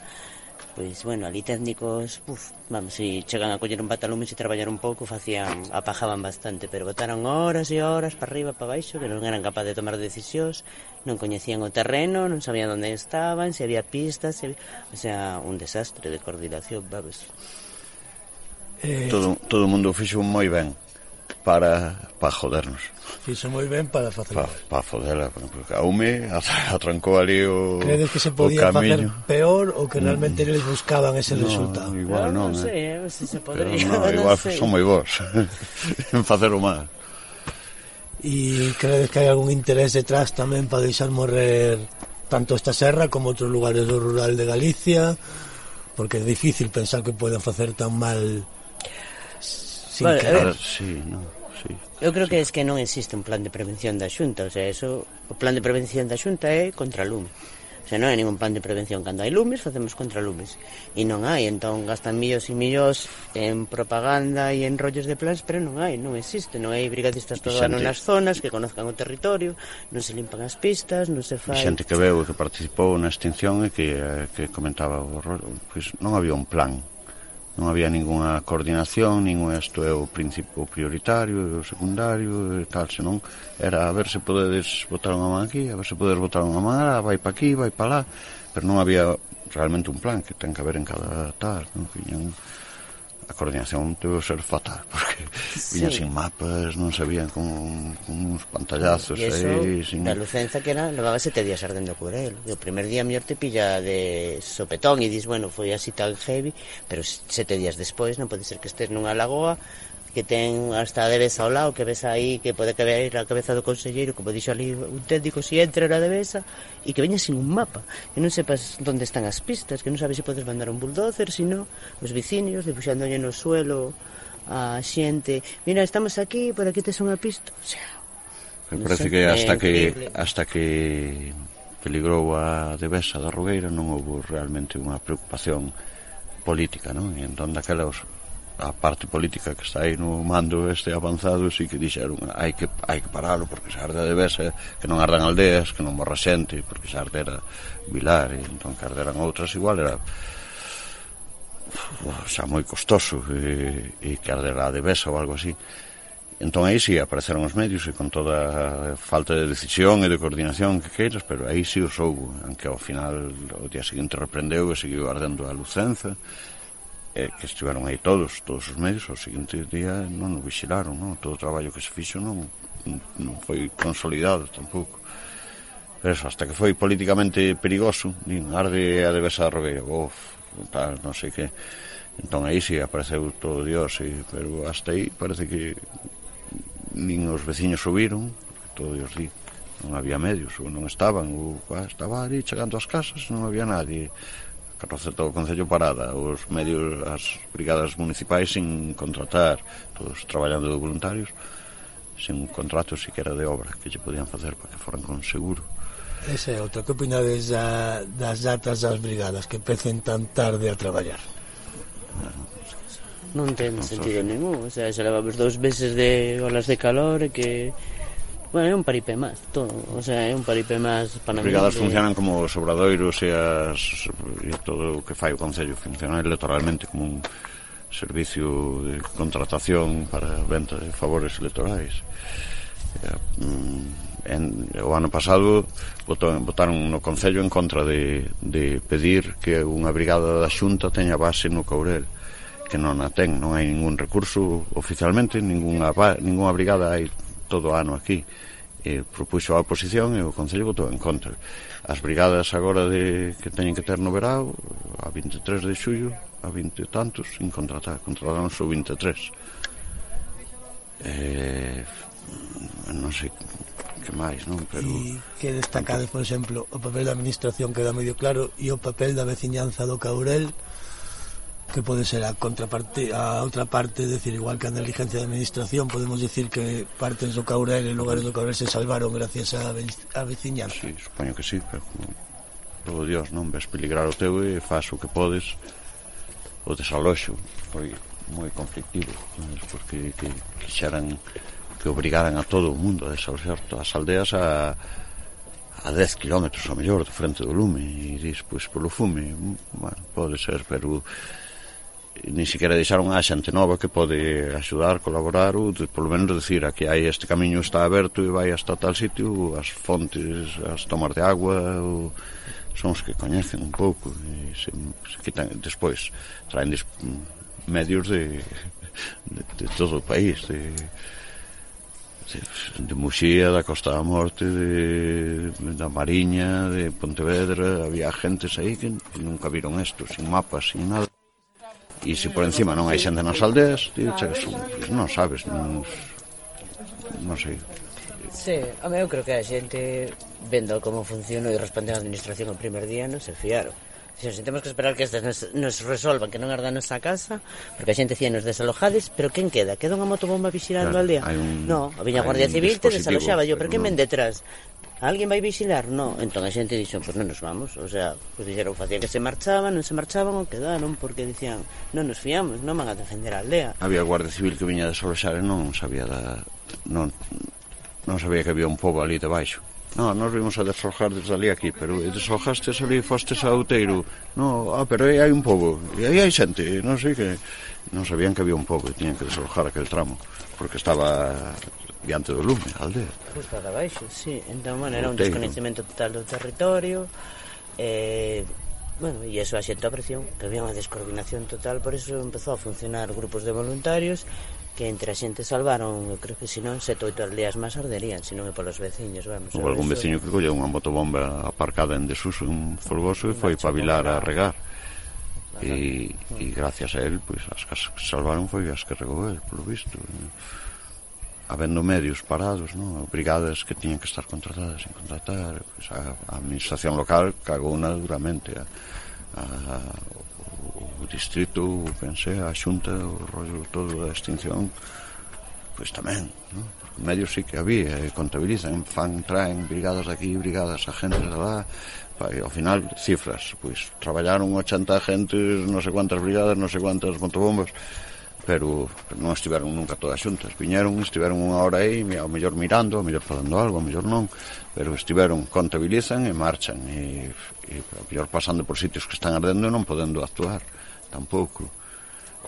Pois, bueno, ali técnicos, uf, vamos, se chegan a coller un patalume e traballar un pouco, facían, apajaban bastante, pero botaron horas e horas para arriba, para baixo, que non eran capaz de tomar decisións, non coñecían o terreno, non sabían onde estaban, se había pistas, se había... o sea, un desastre de coordinación, vamos. Eh... Todo, todo o mundo fixo moi ben para, para jodernos. Fixo moi ben para facer Para pa fodela, porque a UME atrancou ali o Credes que se podía facer peor ou que mm, realmente mm. eles buscaban ese no, resultado? Igual non, non, non eh. sei, se se podría. No, *laughs* igual no son moi vos *laughs* en facer o mal. E credes que hai algún interés detrás tamén para deixar morrer tanto esta serra como outros lugares do rural de Galicia? Porque é difícil pensar que poden facer tan mal Sin vale, querer, eh, sí, no, sí, Eu creo sí. que es que non existe un plan de prevención da Xunta, o sea, eso, o plan de prevención da Xunta é contra lume. O sea, non hai ningún plan de prevención. Cando hai lumes, facemos contra lumes. E non hai, entón gastan millóns e millóns en propaganda e en rollos de plans, pero non hai, non existe. Non hai brigadistas todo ano nas zonas que conozcan o territorio, non se limpan as pistas, non se fai... Xente que veu que participou na extinción e que, eh, que comentaba o rollo, pois non había un plan non había ninguna coordinación, ningún isto é o principio prioritario, o secundario e tal, senón era a ver se podedes botar unha man aquí, a ver se podedes botar unha man alá, vai pa aquí, vai pa lá, pero non había realmente un plan que ten que haber en cada tal, non? Tiñan, a coordinación teve ser fatal *laughs* porque sí. viñan sin mapas, non sabían con, con uns pantallazos e eso, aí, sin... da Lucenza que era, levaba sete días ardendo por él e o primer día mellor te pilla de sopetón e dis, bueno, foi así tan heavy pero sete días despois non pode ser que estés nunha lagoa que ten hasta Devesa ao lado, que ves aí que pode que caber a cabeza do conselleiro, como dixo ali un técnico, si entra na Devesa, e que veña sin un mapa, que non sepas onde están as pistas, que non sabes se podes mandar un bulldozer, sino os vecinos dibuixándolle no suelo a xente, mira, estamos aquí, por aquí tes unha pista, o sea, Me parece que hasta que hasta que peligrou a Devesa da Rogueira non houve realmente unha preocupación política, non? E entón daquela os a parte política que está aí no mando este avanzado si que dixeron hai que, hai que paralo porque se arde de Besa que non ardan aldeas, que non morra xente porque se ardera Vilar e entón que arderan outras igual era xa moi costoso e, e que ardera de Besa ou algo así. Entón aí sí apareceron os medios e con toda a falta de decisión e de coordinación que queiras, pero aí sí os houbo, aunque ao final o día seguinte reprendeu e seguiu ardendo a Lucenza eh, que estiveron aí todos, todos os medios, ao seguinte día non o vixilaron, non? todo o traballo que se fixo non, non foi consolidado tampouco. Pero eso, hasta que foi políticamente perigoso, din, arde a devesa da Robeira, uf, tal, non sei que. Entón aí si sí, apareceu todo Dios, sí, pero hasta aí parece que nin os veciños subiron, todo Dios di, non había medios, ou non estaban, ou ah, estaba ali chegando ás casas, non había nadie carroza todo o Concello parada, os medios, as brigadas municipais sin contratar, todos traballando de voluntarios, sin un contrato siquiera de obra que lle podían facer para que foran con seguro. Ese é outro, que opinades da, das datas das brigadas que empecen tan tarde a traballar? Non ten sentido ningún, o sea, xa levamos dous meses de olas de calor e que Bueno, é un paripé máis, todo. O sea, é un paripé máis para As Brigadas de... funcionan como os obradoiros e, as, e todo o que fai o Concello. Funciona electoralmente como un servicio de contratación para venta de favores electorais. Eh, mm, en, o ano pasado votaron, votaron no Concello en contra de, de pedir que unha brigada da Xunta teña base no Caurel que non a ten, non hai ningún recurso oficialmente, ninguna, ninguna brigada hai todo o ano aquí e propuxo a oposición e o Concello votou en contra. As brigadas agora de, que teñen que ter no verao, a 23 de xullo, a 20 tantos, sin contratar, contrataron só 23. Eh, non sei que máis, non? Pero... E que destacades, por exemplo, o papel da administración queda medio claro e o papel da veciñanza do Caurel que pode ser a contraparte a outra parte, decir, igual que a negligencia da administración, podemos decir que partes do Caurel e lugares do Caurel se salvaron gracias a, a veciñanza. Sí, supoño que sí, pero todo Dios non ves peligrar o teu e faz o que podes o desaloxo foi moi conflictivo porque que quixeran que obrigaran a todo o mundo a desaloxar todas as aldeas a a 10 km ao mellor do frente do lume e dis, pois, polo fume bueno, pode ser, pero ni siquiera deixaron a xente nova que pode axudar, colaborar ou de, polo menos decir a que hai este camiño está aberto e vai hasta tal sitio as fontes, as tomas de agua ou son os que coñecen un pouco e se, se quitan despois traen des, medios de, de, de todo o país de, de, de Muxía, da Costa da Morte, de, da Mariña, de Pontevedra, había gentes aí que nunca viron isto, sin mapas, sin nada. E se por encima non hai xente nas aldeas, tío, chegas, pues non sabes, non, non sei. Sí, a mí eu creo que a xente vendo como funciona e responde a administración o primer día non se fiaron. Se si temos que esperar que estes nos, nos resolvan que non arda a nosa casa, porque a xente cía nos desalojades, pero quen queda? Queda unha motobomba vigilando claro, a aldea? Un, no, a viña Guardia Civil te desaloxaba yo, pero quen no. ven detrás? alguén vai vixilar? No. Entón a xente dixo, pois pues non nos vamos. O sea, pois dixeron, facía que se marchaban, non se marchaban ou quedaron, porque dicían, non nos fiamos, non van a defender a aldea. Había guarda civil que viña de Solexares, non sabía da... Non, non sabía que había un pobo ali debaixo. No, nos vimos a desalojar desde ali aquí, pero desalojaste ali, fostes a Outeiro. No, ah, pero aí hai un pobo, e aí hai xente, non sei que... Non sabían que había un pobo e tiñan que desalojar aquel tramo, porque estaba diante do lume, aldea. Justo de baixo, sí. Entón, bueno, era un desconhecimento total do territorio. Eh, Bueno, e eso a xente apreciou que había unha descoordinación total, por eso empezou a funcionar grupos de voluntarios que entre a xente salvaron, eu creo que se non sete oito aldeas máis arderían, se non é polos veciños, vamos. Ou algún veciño que colle unha motobomba aparcada en desuso, un folgoso, e foi pavilar a regar. E, e gracias a él, pois, pues, as que salvaron foi as que regou él, polo visto. Eh? habendo medios parados, non? brigadas que tiñan que estar contratadas sin contratar, pois a, a administración local cagou unha duramente a, a, o, o distrito, o pensé, a xunta, o rollo todo da extinción, pois tamén, non? Porque medios sí que había, e contabilizan, fan, traen brigadas de aquí, brigadas a gente de lá, e ao final cifras, pois traballaron 80 agentes, non sei quantas brigadas, non sei quantas motobombas, pero non estiveron nunca todas xuntas. Viñeron, estiveron unha hora aí, ao mellor mirando, ao mellor falando algo, ao mellor non, pero estiveron, contabilizan e marchan, e, e ao mellor pasando por sitios que están ardendo e non podendo actuar, tampouco.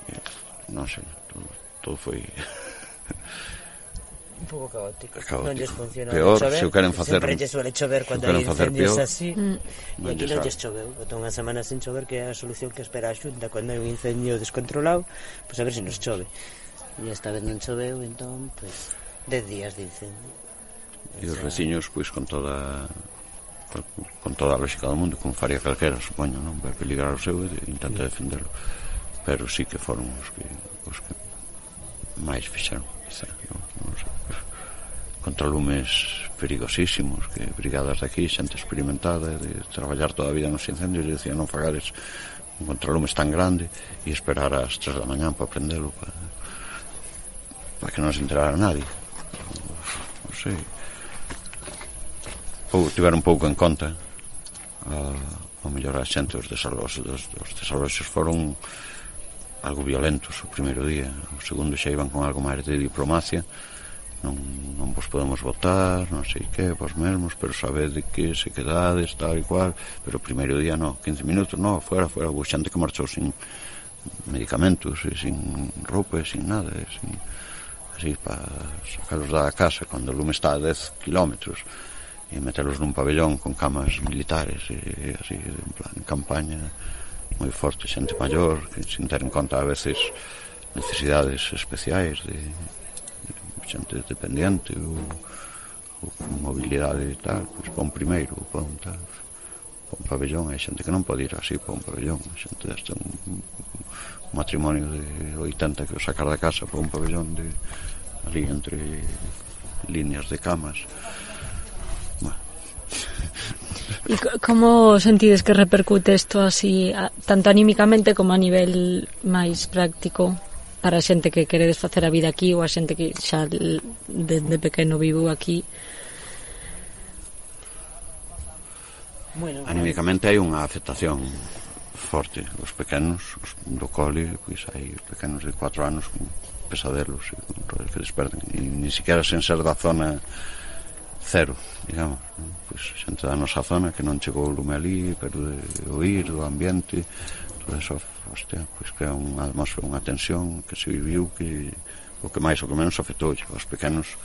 E, non sei, todo, todo foi... *laughs* un pouco caótico. caótico. Non lles funciona peor, chover, se o queren facer sempre lles suele chover cando hai incendios peor, así mm. e aquí non lles choveu Botou unha semana sen chover que é a solución que espera a xunta cando hai un incendio descontrolado pois pues a ver se nos chove e esta vez non choveu entón pois pues, 10 días de incendio e os veciños pois pues, con toda con toda a lógica do mundo como faría calquera, supoño, non? Vai peligrar o seu e intenta defenderlo pero sí que foron os que, os que máis fixaron, quizá, non, non sei contra lumes perigosísimos que brigadas de aquí, xente experimentada de traballar toda a vida nos incendios e dicían non fagares un contralumes tan grande e esperar ás tres da mañán para prendelo para, para que non se enterara nadie. Non sei. Pou, tiver un pouco en conta uh, o mellor a xente os desaloxos dos, dos desaloxos foron algo violentos o primeiro día o segundo xa iban con algo máis de diplomacia non, non vos podemos votar, non sei que, vos mesmos, pero sabede que se quedades, tal e cual, pero o primeiro día no, 15 minutos, no, fuera, fuera, hubo xente que marchou sin medicamentos, e sin roupa, e sin nada, e sin, así, para sacalos da casa, cando o lume está a 10 kilómetros, e metelos nun pabellón con camas militares, e, e así, en plan, campaña, moi forte, xente maior, que sin ter en conta a veces necesidades especiais de xente dependiente ou, ou con mobilidade e tal, pois pon primeiro, ou pon tal pon pabellón, hai xente que non pode ir así pon pabellón, hai xente deste un, un matrimonio de 80 que o sacar da casa pon pabellón de ali entre líneas de camas bueno. *laughs* E como sentides que repercute isto así, tanto anímicamente como a nivel máis práctico? para a xente que queredes facer a vida aquí ou a xente que xa desde pequeno vivo aquí. Bueno, Anímicamente hai unha afectación forte. Os pequenos os do cole, pois hai pequenos de 4 anos con pesadelos e con todo que desperten. E ni siquiera sen ser da zona cero, digamos pois xente da nosa zona que non chegou o lume ali pero de oír do ambiente pois, of, hostia, pois que é unha atmosfera, unha tensión que se viviu que o que máis o que menos afectou os pequenos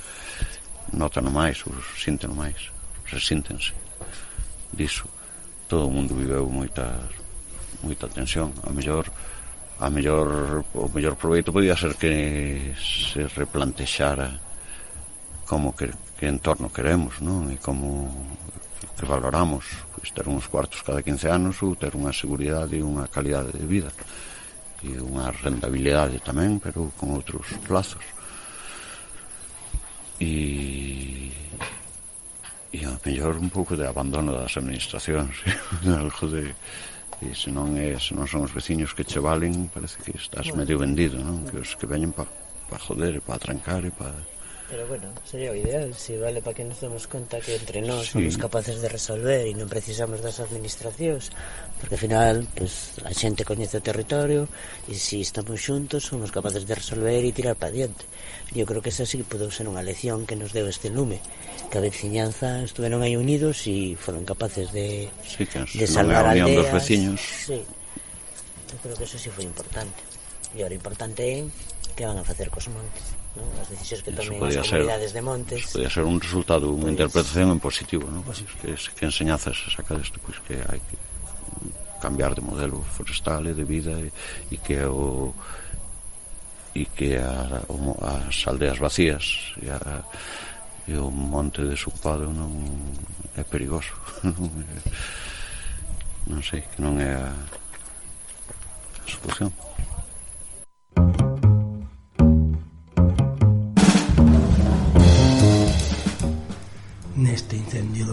notan máis, os sinten máis resíntense diso todo o mundo viveu moita moita tensión a mellor a mellor o mellor proveito podía ser que se replantexara como que, que entorno queremos non? e como que valoramos pois ter uns cuartos cada 15 anos ou ter unha seguridade e unha calidade de vida e unha rentabilidade tamén, pero con outros plazos. E e a mellor un pouco de abandono das administracións, *laughs* algo de e se non é, se non son os veciños que che valen, parece que estás medio vendido, non? Que os que veñen para pa joder, para trancar e para Pero bueno, sería o ideal, se si vale para que nos demos conta que entre nós sí. somos capaces de resolver e non precisamos das administracións, porque ao final, pues, a xente coñece o territorio e se si estamos xuntos somos capaces de resolver e tirar para diante. Eu creo que esa sí que podou ser unha lección que nos deu este lume, que a veciñanza estuveron aí unidos e foron capaces de, sí, que de salvar a aldeas. Dos veciños. Sí. Eu creo que eso sí foi importante. E ahora importante é que van a facer cos montes non? as decisións que tomen as comunidades ser, de montes podía ser un resultado, unha interpretación en positivo non? Pues, que, que enseñanzas se saca desto pois pues, que hai que cambiar de modelo forestal e de vida eh, e, e que o e que a, o, as aldeas vacías e, a, e o monte de non é perigoso non, é, non sei que non é a, a solución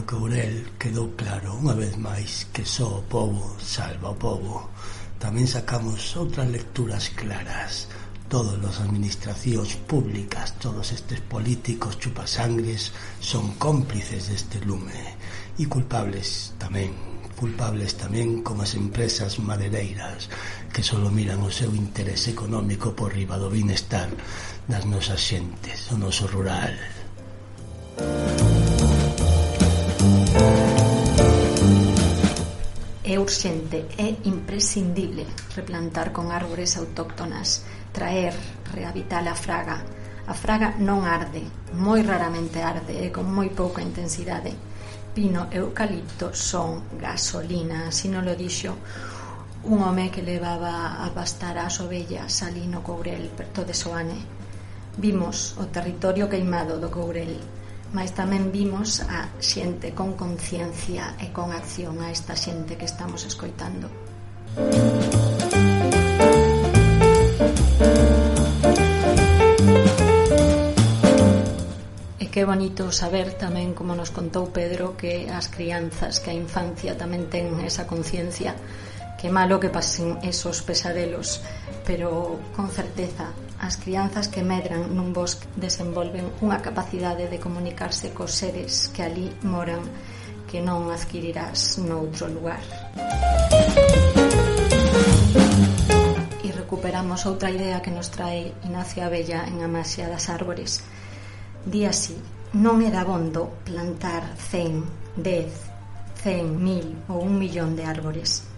do Courel quedou claro unha vez máis que só o povo salva o povo. Tamén sacamos outras lecturas claras. Todas as administracións públicas, todos estes políticos chupasangres son cómplices deste lume e culpables tamén culpables tamén como as empresas madeireiras que só miran o seu interés económico por riba do bienestar das nosas xentes, o noso rural. Música É urxente, é imprescindible replantar con árbores autóctonas, traer, rehabitar a fraga. A fraga non arde, moi raramente arde e con moi pouca intensidade. Pino e eucalipto son gasolina, así non lo dixo un home que levaba a pastar as ovellas ali no Courel, perto de Soane. Vimos o territorio queimado do Courel, mas tamén vimos a xente con conciencia e con acción a esta xente que estamos escoitando. E que bonito saber tamén, como nos contou Pedro, que as crianzas, que a infancia tamén ten esa conciencia que malo que pasen esos pesadelos, pero con certeza As crianzas que medran nun bosque desenvolven unha capacidade de comunicarse cos seres que ali moran que non adquirirás noutro lugar. E recuperamos outra idea que nos trae Ignacio Abella en A Maxia das Árbores. Di así, non é dabondo plantar 100, 10, 100, mil ou un millón de árbores.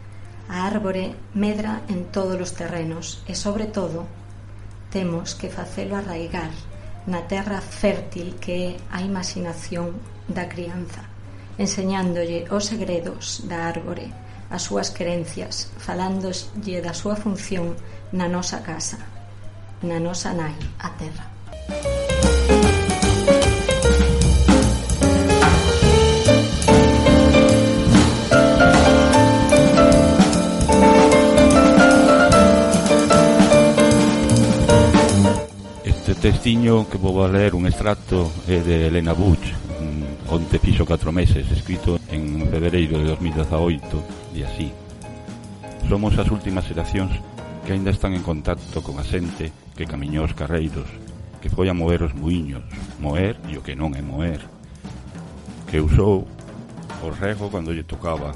A árbore medra en todos os terrenos e, sobre todo, temos que facelo arraigar na terra fértil que é a imaginación da crianza, enseñándolle os segredos da árbore, as súas querencias, falándolle da súa función na nosa casa, na nosa nai, a terra. Música textiño que vou a ler un extracto é de Elena Butch mm, onde fixo 4 meses escrito en febreiro de 2018 e así. Somos as últimas xeracións que aínda están en contacto con a xente que camiñou os carreiros que foi a mover os muiños moer e o que non é moer que usou o rego cando lle tocaba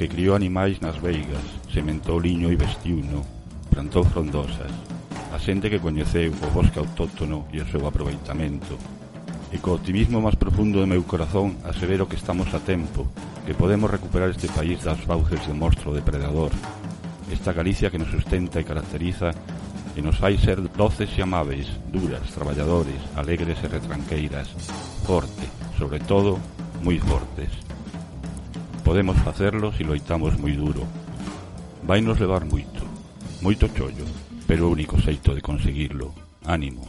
que criou animais nas veigas sementou liño e vestiuno plantou frondosas a xente que coñeceu o bosque autóctono e o seu aproveitamento. E co optimismo máis profundo do meu corazón asevero que estamos a tempo, que podemos recuperar este país das fauces do monstro depredador, esta Galicia que nos sustenta e caracteriza e nos fai ser doces e amáveis, duras, traballadores, alegres e retranqueiras, forte, sobre todo, moi fortes. Podemos facerlo se loitamos moi duro. Vai nos levar moito, moito chollo, Pero único xeito de conseguirlo. Ánimo.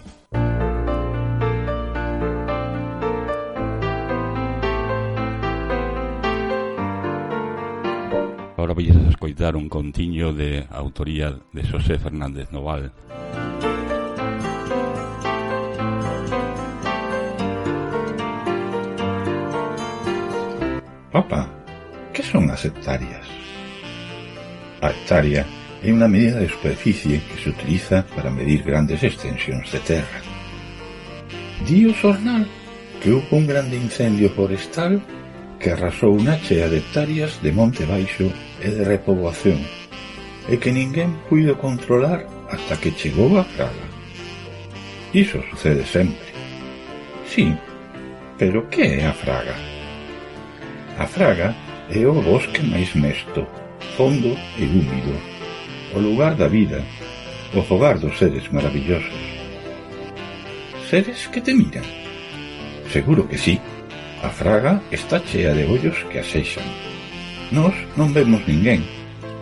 Ahora vais a escoitar un contiño de autoría de José Fernández Noval. Papá, qué son as hectáreas? A hectárea é unha medida de superficie que se utiliza para medir grandes extensións de terra. Di o xornal que houve un grande incendio forestal que arrasou unha chea de hectáreas de monte baixo e de repoboación e que ninguén puido controlar hasta que chegou a praga. Iso sucede sempre. Sí, pero que é a fraga? A fraga é o bosque máis mesto, fondo e húmido o lugar da vida, o fogar dos seres maravillosos. Seres que te miran? Seguro que sí. A fraga está chea de ollos que asexan. Nos non vemos ninguén,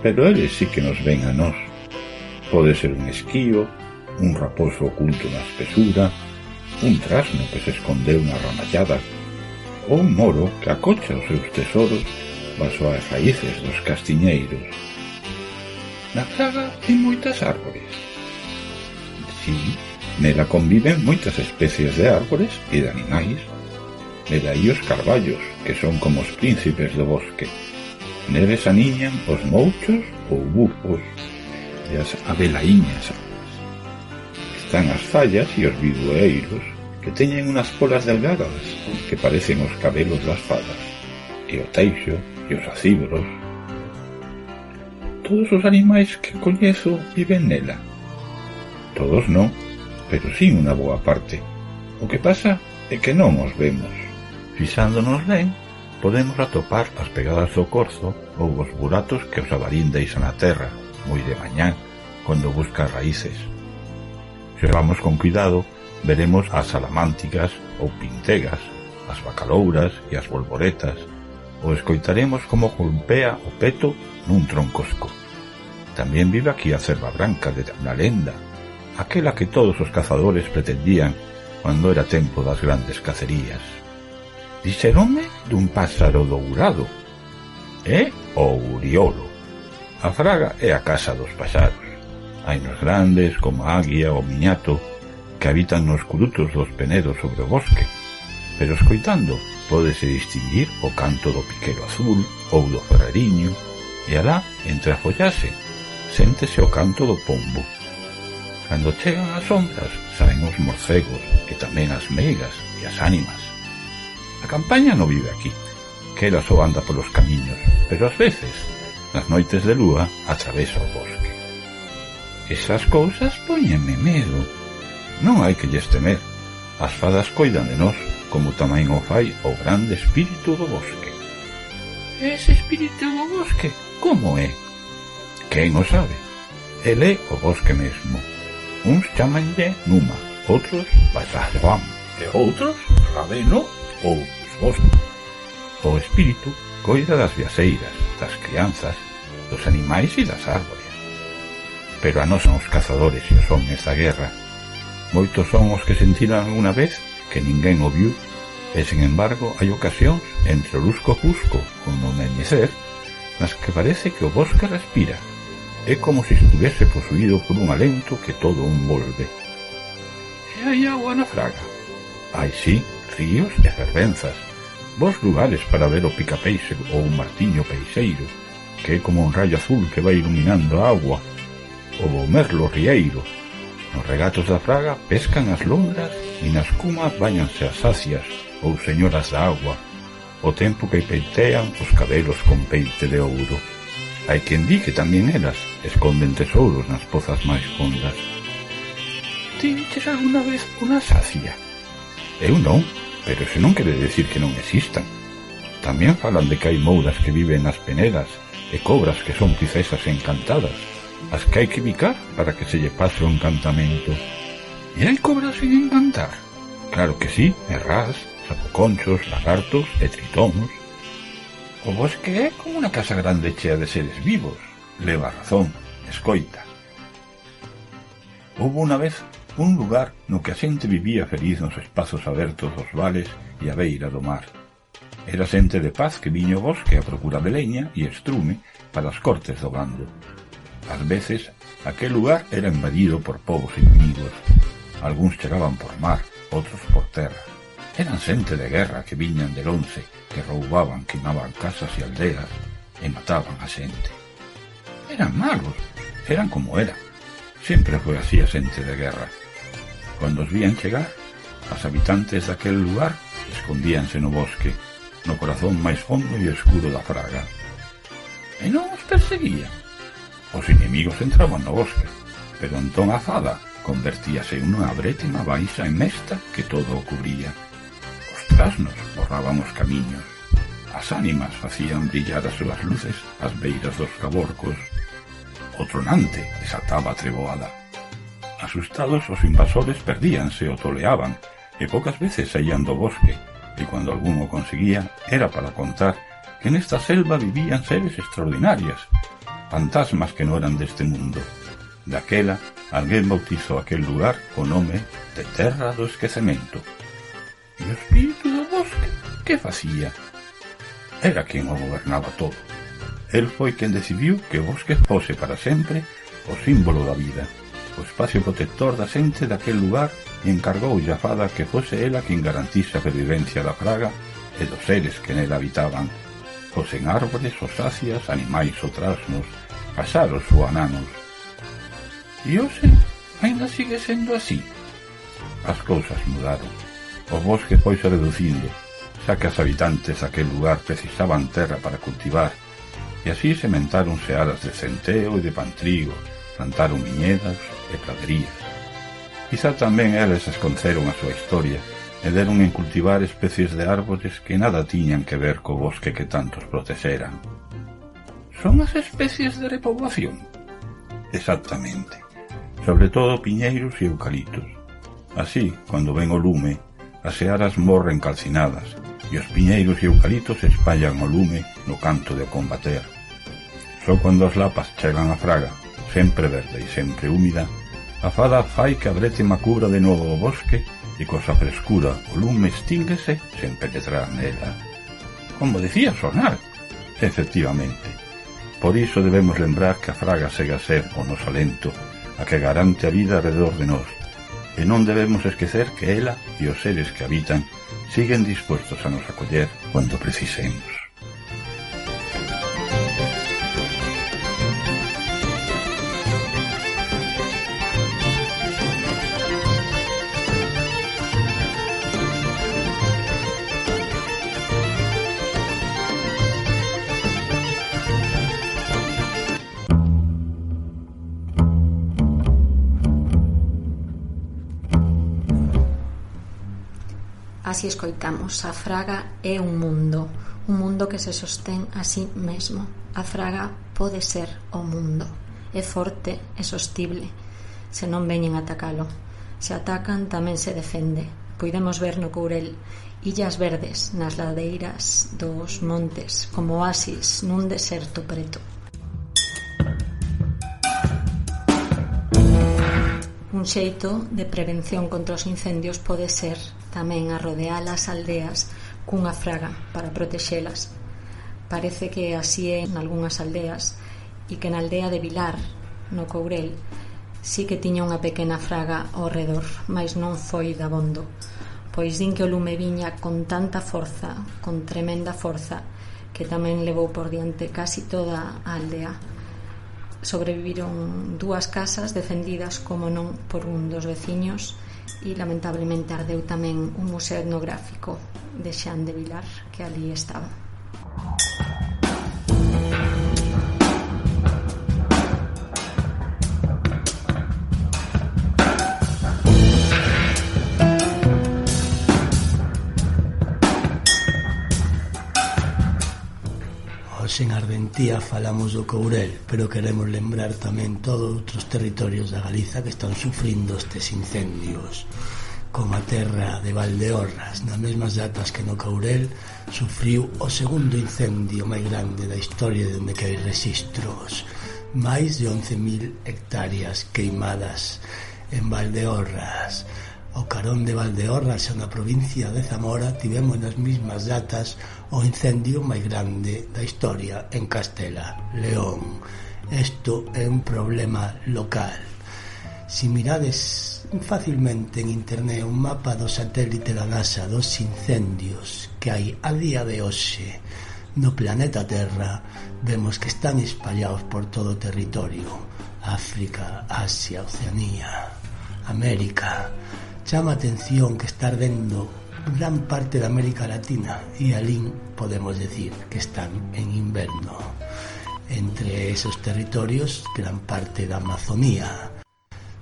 pero eles sí que nos ven a nós. Pode ser un esquío, un raposo oculto na espesura, un trasno que se escondeu na ramallada, ou un moro que acocha os seus tesoros baso as raíces dos castiñeiros Na praga hai moitas árbores. Si, nela conviven moitas especies de árbores e de animais. E dai os carballos, que son como os príncipes do bosque. Neles aniñan os mouchos ou burpos e as abelaíñas. Están as fallas e os bidueiros, que teñen unhas polas delgadas que parecen os cabelos das fadas, e o teixo e os acibros todos os animais que coñezo viven nela. Todos non, pero sí unha boa parte. O que pasa é que non os vemos. Fixándonos ben, podemos atopar as pegadas do corzo ou os buratos que os abarín deixan a terra, moi de mañán, cando busca raíces. Se vamos con cuidado, veremos as salamánticas ou pintegas, as bacalouras e as bolboretas, ou escoitaremos como golpea o peto nun troncosco. Tamén vive aquí a cerva branca de na lenda, aquela que todos os cazadores pretendían cando era tempo das grandes cacerías. Dixeronme dun páxaro dourado, é o uriolo. A fraga é a casa dos paxaros. Hai nos grandes como a águia ou miñato que habitan nos curutos dos penedos sobre o bosque, pero escoitando pódese distinguir o canto do piquero azul ou do ferrariño E alá, entre a follaxe, séntese o canto do pombo. Cando chegan as ondas, saen os morcegos e tamén as meigas e as ánimas. A campaña non vive aquí, que ela só anda polos camiños, pero ás veces, nas noites de lúa, atravesa o bosque. Esas cousas poñenme medo. Non hai que lles temer. As fadas coidan de nós, como tamén o fai o grande espírito do bosque. Ese espírito do bosque Como é? Quen o sabe? Ele é o bosque mesmo. Uns chamanlle Numa, outros Basaram e outros Raveno ou os bosques. O espírito coida das viaseiras, das crianzas, dos animais e das árbores. Pero a non son os cazadores e os homens da guerra. Moitos son os que sentiran unha vez que ninguén o viu e, sen embargo, hai ocasións entre o lusco cusco como o meñecer nas que parece que o bosque respira. É como se estuvese posuído por un alento que todo envolve. E hai agua na fraga. Hai, sí, ríos e fervenzas. Vos lugares para ver o picapeixe ou o martiño peixeiro, que é como un rayo azul que vai iluminando a agua, ou o merlo rieiro. Nos regatos da fraga pescan as londras e na escuma bañanse as sacias ou señoras da agua, o tempo que peitean os cabelos con peite de ouro. Hai quen di que tamén elas esconden tesouros nas pozas máis fondas. Ti alguna vez unha sacia? Eu non, pero se non quere decir que non existan. Tamén falan de que hai mouras que viven nas penedas e cobras que son princesas encantadas, as que hai que bicar para que se lle pase o encantamento. E hai cobras sin encantar? Claro que sí, errás, sapoconchos, lagartos e tritóns. O bosque é como unha casa grande chea de seres vivos. Leva razón, escoita. Houve unha vez un lugar no que a xente vivía feliz nos espazos abertos dos vales e a beira do mar. Era xente de paz que viño ao bosque a procura de leña e estrume para as cortes do bando. Ás veces, aquel lugar era invadido por povos inimigos. Algúns chegaban por mar, outros por terra. Eran xente de guerra que viñan del once, que roubaban, queimaban casas e aldeas e mataban a xente. Eran magos, eran como eran. Sempre foi así a xente de guerra. Cando os vían chegar, as habitantes daquel lugar escondíanse no bosque, no corazón máis hondo e escuro da fraga. E non os perseguían. Os inimigos entraban no bosque, pero entón a fada convertíase en unha brétima baixa e mesta que todo o cubría. Atrás nos borraban os camiños. As ánimas facían brillar as súas luces ás beiras dos caborcos. O tronante desataba a treboada. Asustados, os invasores perdíanse ou toleaban, e pocas veces saían do bosque, e cando algún o conseguía, era para contar que nesta selva vivían seres extraordinarias, fantasmas que non eran deste mundo. Daquela, alguén bautizou aquel lugar co nome de Terra do Esquecemento. E o espírito do bosque que facía? Era quen o gobernaba todo. El foi quen decidiu que o bosque fose para sempre o símbolo da vida, o espacio protector da xente daquel lugar e encargou a fada que fose ela quen garantise a pervivencia da praga e dos seres que nela habitaban, fosen árbores, osáceas, animais ou trasmos, pasaros ou ananos. E hoxe, ainda sigue sendo así. As cousas mudaron. O bosque foise reducindo, xa que as habitantes daquel lugar precisaban terra para cultivar, e así sementaron searas de centeo e de pantrigo, plantaron viñedas e praderías. Quizá tamén eles esconceron a súa historia e deron en cultivar especies de árbores que nada tiñan que ver co bosque que tantos protexeran. Son as especies de repoboación? Exactamente. Sobre todo piñeiros e eucaliptos. Así, cando ven o lume, As searas morren calcinadas e os piñeiros e eucaliptos espallan o lume no canto de combater. Só cando as lapas chegan á fraga, sempre verde e sempre húmida, a fada fai que a brécima cubra de novo o bosque e cosa frescura o lume extínguese sen penetrar nela. Como decía Sonar, efectivamente. Por iso debemos lembrar que a fraga segue a ser o noso alento, a que garante a vida alrededor de nós, e non debemos esquecer que ela e os seres que habitan siguen dispuestos a nos acoller cando precisemos. así escoitamos. A fraga é un mundo, un mundo que se sostén a sí mesmo. A fraga pode ser o mundo. É forte é sostible, se non veñen a atacalo. Se atacan tamén se defende. Poidemos ver no Courel illas verdes nas ladeiras dos montes como oasis nun deserto preto. Un xeito de prevención contra os incendios pode ser tamén arrodear as aldeas cunha fraga para protexelas. Parece que así é en algunhas aldeas e que na aldea de Vilar, no Courel, sí que tiña unha pequena fraga ao redor, mas non foi dabondo, pois din que o lume viña con tanta forza, con tremenda forza, que tamén levou por diante casi toda a aldea sobreviviron dúas casas defendidas como non por un dos veciños e lamentablemente ardeu tamén un museo etnográfico de Xan de Vilar que ali estaba. en ardentía falamos do Courel, pero queremos lembrar tamén todos outros territorios da Galiza que están sufrindo estes incendios como a terra de Valdeorras, nas mesmas datas que no Courel, sufriu o segundo incendio máis grande da historia dende que hai registros. Máis de 11.000 hectáreas queimadas en Valdeorras. O carón de Valdeorras na provincia de Zamora tivemos nas mesmas datas o incendio máis grande da historia en Castela, León. Isto é un problema local. Si mirades facilmente en internet un mapa do satélite da NASA dos incendios que hai a día de hoxe no planeta Terra, vemos que están espallados por todo o territorio. África, Asia, Oceanía, América, Chama a atención que está ardendo gran parte da América Latina e alín podemos decir que están en inverno. Entre esos territorios, gran parte da Amazonía.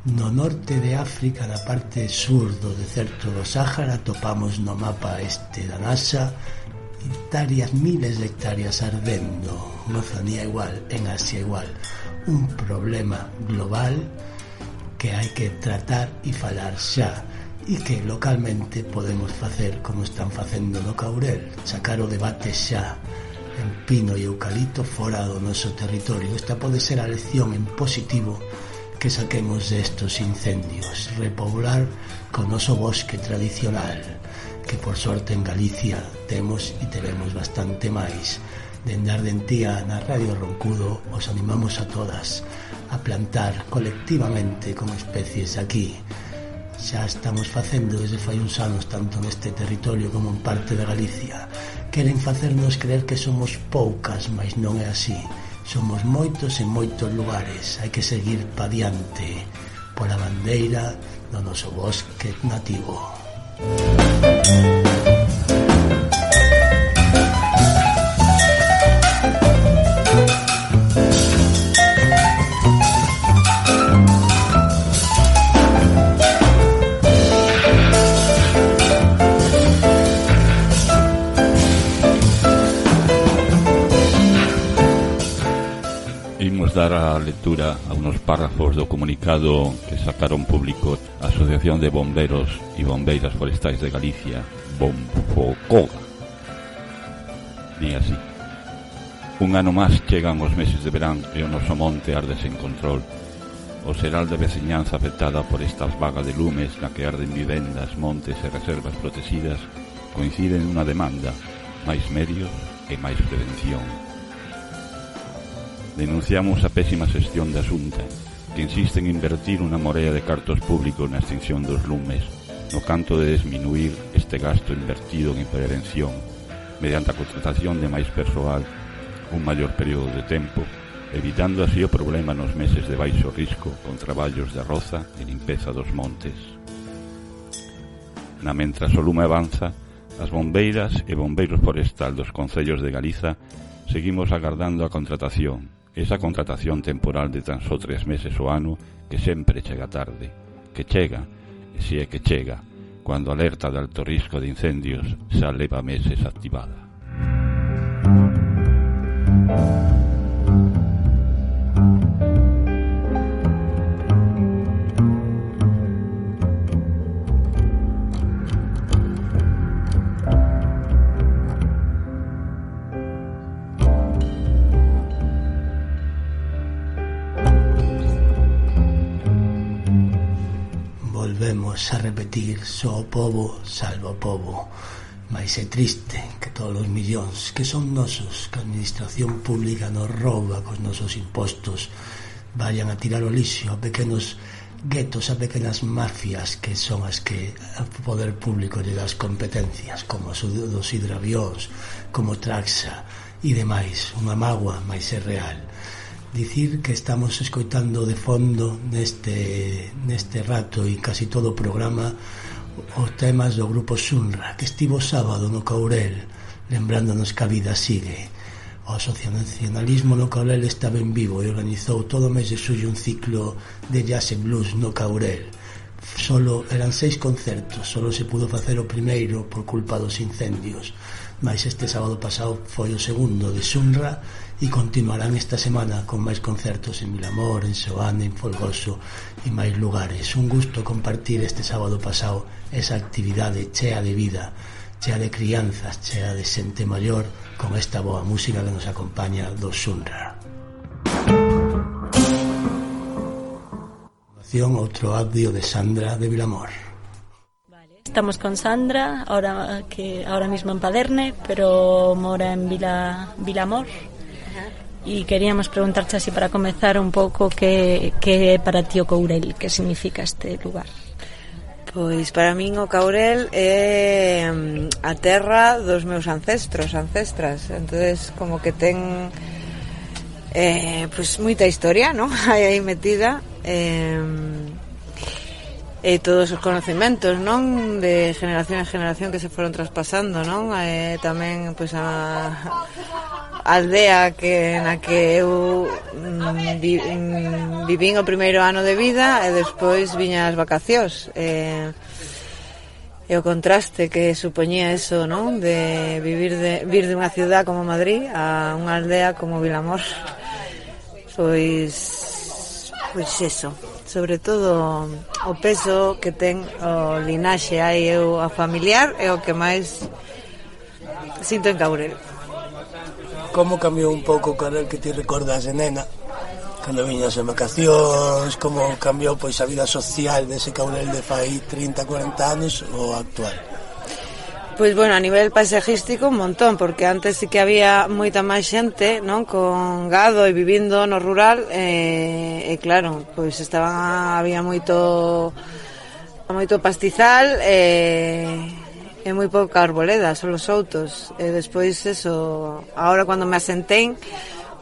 No norte de África, na parte sur do deserto do Sáhara, topamos no mapa este da NASA hectáreas, miles de hectáreas ardendo. Amazonía igual, en Asia igual. Un problema global que hai que tratar e falar xa e que localmente podemos facer como están facendo no Caurel, sacar o debate xa en pino e eucalipto fora do noso territorio. Esta pode ser a lección en positivo que saquemos destos incendios, repoblar con noso bosque tradicional, que por sorte en Galicia temos e teremos bastante máis. Dende Ardentía na Radio Roncudo os animamos a todas a plantar colectivamente como especies aquí xa estamos facendo desde fai uns anos tanto neste territorio como en parte de Galicia. Queren facernos creer que somos poucas, mas non é así. Somos moitos en moitos lugares, hai que seguir pa diante pola bandeira do noso bosque nativo. Música dar a lectura a unos párrafos do comunicado que sacaron público a Asociación de Bomberos e Bombeiras Forestais de Galicia, Bomfocoga. Di así. Un ano máis chegan os meses de verán e o noso monte arde sen control. O seral de veciñanza afectada por estas vagas de lumes na que arden vivendas, montes e reservas protegidas coinciden nunha demanda máis medios e máis prevención Denunciamos a pésima xestión da Xunta, que insiste en invertir unha morea de cartos públicos na extinción dos lumes, no canto de disminuir este gasto invertido en prevención, mediante a contratación de máis persoal un maior período de tempo, evitando así o problema nos meses de baixo risco con traballos de roza e limpeza dos montes. Na mentras o lume avanza, as bombeiras e bombeiros forestal dos concellos de Galiza seguimos agardando a contratación esa contratación temporal de tan só tres meses o ano que sempre chega tarde, que chega, e si é que chega, cando a alerta de alto risco de incendios xa leva meses activada. volvemos a repetir só o povo salva o povo mas é triste que todos os millóns que son nosos que a administración pública nos rouba cos nosos impostos vayan a tirar o lixo a pequenos guetos a pequenas mafias que son as que o poder público lle das competencias como os dos hidravións como Traxa e demais, unha magua máis é real dicir que estamos escoitando de fondo neste, neste rato e casi todo o programa os temas do grupo Sunra que estivo sábado no Caurel lembrándonos que a vida sigue. O socionacionalismo no Caurel estaba en vivo e organizou todo o mes de suyo un ciclo de jazz e blues no Caurel solo eran seis concertos, solo se pudo facer o primeiro por culpa dos incendios, mas este sábado pasado foi o segundo de Sunra e continuarán esta semana con máis concertos en Milamor, en Soane, en Folgoso e máis lugares. Un gusto compartir este sábado pasado esa actividade chea de vida, chea de crianzas, chea de xente maior con esta boa música que nos acompaña do Sunra. Outro audio de Sandra de Vilamor. Estamos con Sandra, ahora que ahora mismo en Paderne, pero mora en Vila Vilamor E queríamos preguntarte así para comezar un pouco que, que é para ti o Courel, que significa este lugar? Pois para min o Caurel é a terra dos meus ancestros, ancestras. entonces como que ten eh, pois moita historia, non? *laughs* Aí, aí metida. Eh, eh, todos os conocimentos, non? De generación en generación que se foron traspasando, non? Eh, tamén, pois, a aldea que na que eu mm, vi, mm, vivín o primeiro ano de vida e despois viña as vacacións. Eh, e o contraste que supoñía eso, non? De vivir de, vir de unha ciudad como Madrid a unha aldea como Vilamor. Pois, pois eso sobre todo o peso que ten o linaxe aí eu a familiar é o que máis sinto en Caurel Como cambiou un pouco o Caurel que ti recordas de nena? Cando viñas en vacacións, como cambiou pois a vida social dese Caurel de fai 30, 40 anos ou actual? Pois, bueno, a nivel paisajístico un montón, porque antes sí que había moita máis xente, non? Con gado e vivindo no rural, e, e claro, pois estaban, había moito moito pastizal e e moi pouca arboleda, só os outos. E despois eso, agora cando me asentén,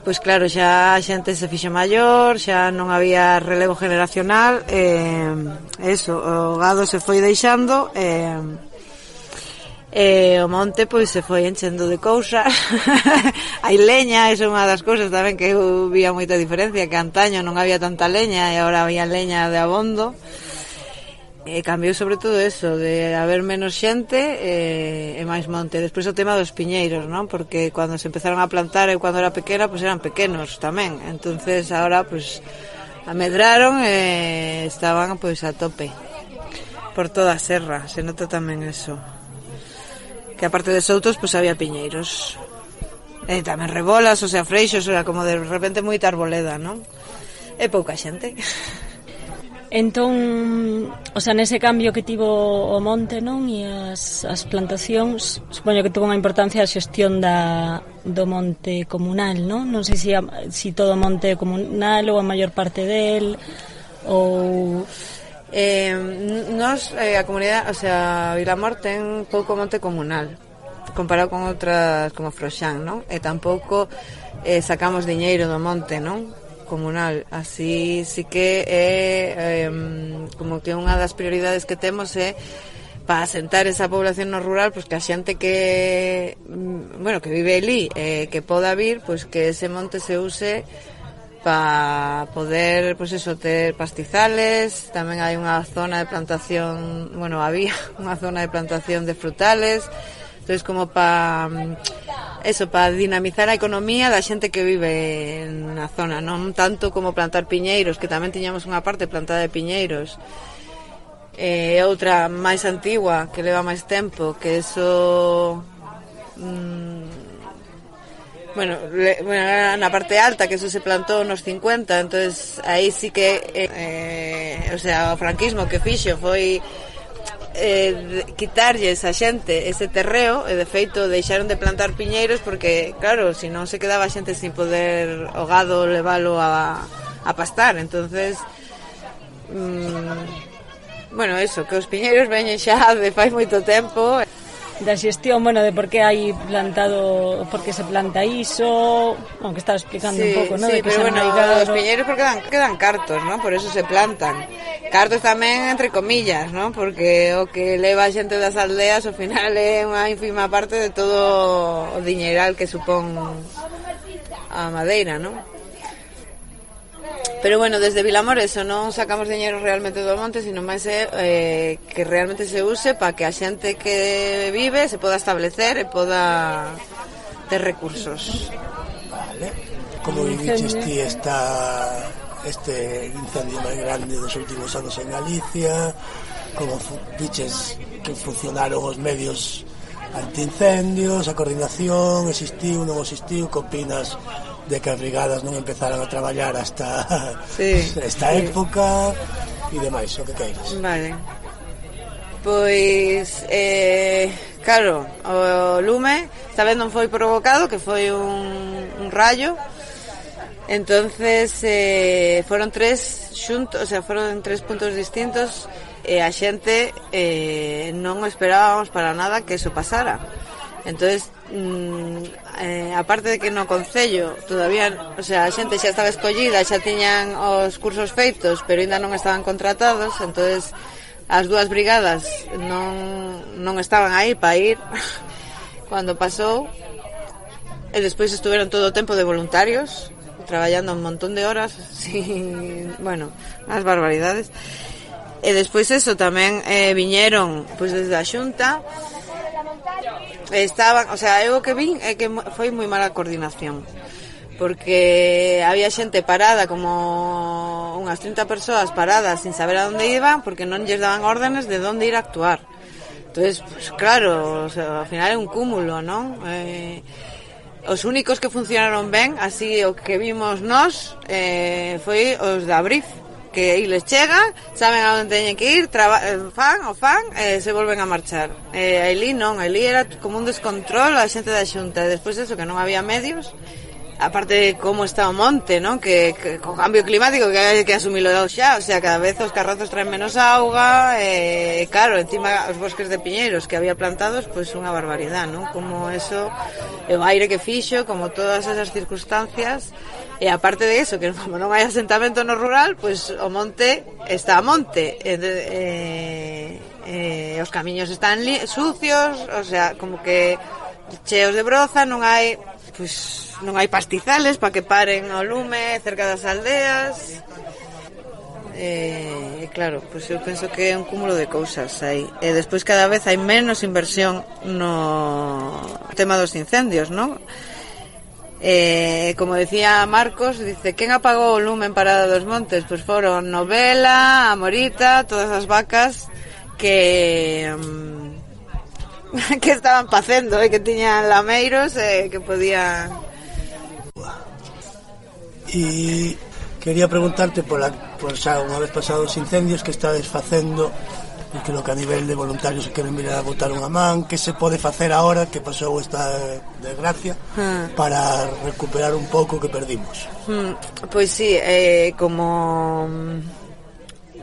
pois claro, xa a xente se fixo maior, xa non había relevo generacional, e eso, o gado se foi deixando e E o monte pois se foi enchendo de cousas. *laughs* Hai leña, iso é unha das cousas tamén que eu vía moita diferencia, que antaño non había tanta leña e agora había leña de abondo. E cambiou sobre todo eso, de haber menos xente e, e máis monte. Despois o tema dos piñeiros, non? Porque cando se empezaron a plantar eu cando era pequena, pois eran pequenos tamén. Entonces agora pois amedraron e estaban pois a tope por toda a serra, se nota tamén eso que aparte de soutos, pois pues, había piñeiros. E tamén rebolas, o sea, freixos, era como de repente moita arboleda, non? E pouca xente. *laughs* Entón, o sea, nese cambio que tivo o monte, non, e as, as plantacións, supoño que tuvo unha importancia a xestión da, do monte comunal, non? Non sei se, si, si todo o monte comunal ou a maior parte del, ou Eh, nos, eh, a comunidade, o sea, Vilamor ten pouco monte comunal comparado con outras como Froxán, non? E tampouco eh, sacamos diñeiro do monte, non? comunal. Así sí que é eh, como que unha das prioridades que temos é para asentar esa población no rural, pois que a xente que mm, bueno, que vive ali, eh, que poda vir, pois que ese monte se use para poder, pois pues eso, ter pastizales, tamén hai unha zona de plantación, bueno, había *laughs* unha zona de plantación de frutales, entonces como para eso, para dinamizar a economía da xente que vive na zona, non tanto como plantar piñeiros, que tamén tiñamos unha parte plantada de piñeiros, eh, e outra máis antigua, que leva máis tempo, que eso mm, Bueno, na parte alta que eso se plantou nos 50, entonces aí sí que eh, o sea, o franquismo que fixo foi eh, quitarlles a xente ese terreo e de feito deixaron de plantar piñeiros porque claro, se non se quedaba xente sin poder o gado leválo a, a pastar entonces mm, bueno, eso, que os piñeiros veñen xa de fai moito tempo da xestión, bueno, de por que hai plantado, por que se planta iso, aunque estaba explicando sí, un pouco, ¿no? Sí, de que pero bueno, arraigado... os piñeiros porque dan, quedan cartos, ¿no? Por eso se plantan. Cartos tamén entre comillas, ¿no? Porque o que leva a xente das aldeas ao final é unha ínfima parte de todo o diñeiral que supón a madeira, ¿no? Pero bueno, desde Vilamores non sacamos diñeiro realmente do monte, sino máis é eh, eh, que realmente se use para que a xente que vive se poda establecer e poda ter recursos. Vale. Como viviches ti esta este incendio máis grande dos últimos anos en Galicia? Como viches que funcionaron os medios antiincendios, a coordinación, existiu, non existiu, que opinas de que as brigadas non empezaran a traballar hasta sí, *laughs* esta sí. época e demais, o que queiras. Vale. Pois, eh, claro, o lume esta vez non foi provocado, que foi un, un rayo, entonces eh, foron tres xuntos, o sea, foron tres puntos distintos e a xente eh, non esperábamos para nada que eso pasara. Entonces, mm, eh, aparte de que no Concello todavía, o sea, a xente xa estaba escollida, xa tiñan os cursos feitos, pero aínda non estaban contratados, entonces as dúas brigadas non, non estaban aí para ir. *laughs* Cando pasou e despois estuveron todo o tempo de voluntarios traballando un montón de horas *laughs* sin, bueno, as barbaridades. E despois eso tamén eh, viñeron pois desde a xunta estaban, o sea, eu que vin é que foi moi mala coordinación porque había xente parada como unhas 30 persoas paradas sin saber a onde iban porque non lles daban órdenes de onde ir a actuar entonces pues, claro, o sea, ao final é un cúmulo non? Eh, os únicos que funcionaron ben así o que vimos nós eh, foi os da Brief que aí les chegan, saben a onde teñen que ir, traba, eh, fan o fan e se volven a marchar. Eh, aí non, aí era como un descontrol a xente da xunta, e despois eso que non había medios, aparte de como está o monte, non? Que, que co cambio climático que hai que asumilo xa, o sea, cada vez os carrazos traen menos auga e claro, encima os bosques de piñeiros que había plantados, pois pues, unha barbaridade, non? Como eso, o aire que fixo, como todas esas circunstancias, E aparte de eso, que *laughs* como non hai asentamento no rural, pois pues, o monte está a monte. E, e, e, os camiños están li, sucios, o sea, como que cheos de broza, non hai pois non hai pastizales para que paren o lume cerca das aldeas. E, claro, pois eu penso que é un cúmulo de cousas aí. E despois cada vez hai menos inversión no tema dos incendios, non? Eh, como decía Marcos, dice, quen apagou o lume en Parada dos Montes? Pois foron Novela, Amorita, todas as vacas que... Mm, *laughs* que estaban facendo, eh, que tiñan lameiros e eh, que podían E quería preguntarte pola, por xa unha vez pasados os incendios que estades facendo e que lo que a nivel de voluntarios que queren vir a botar unha man, que se pode facer agora que pasou esta desgracia hmm. para recuperar un pouco que perdimos. Hmm. Pois sí, eh, como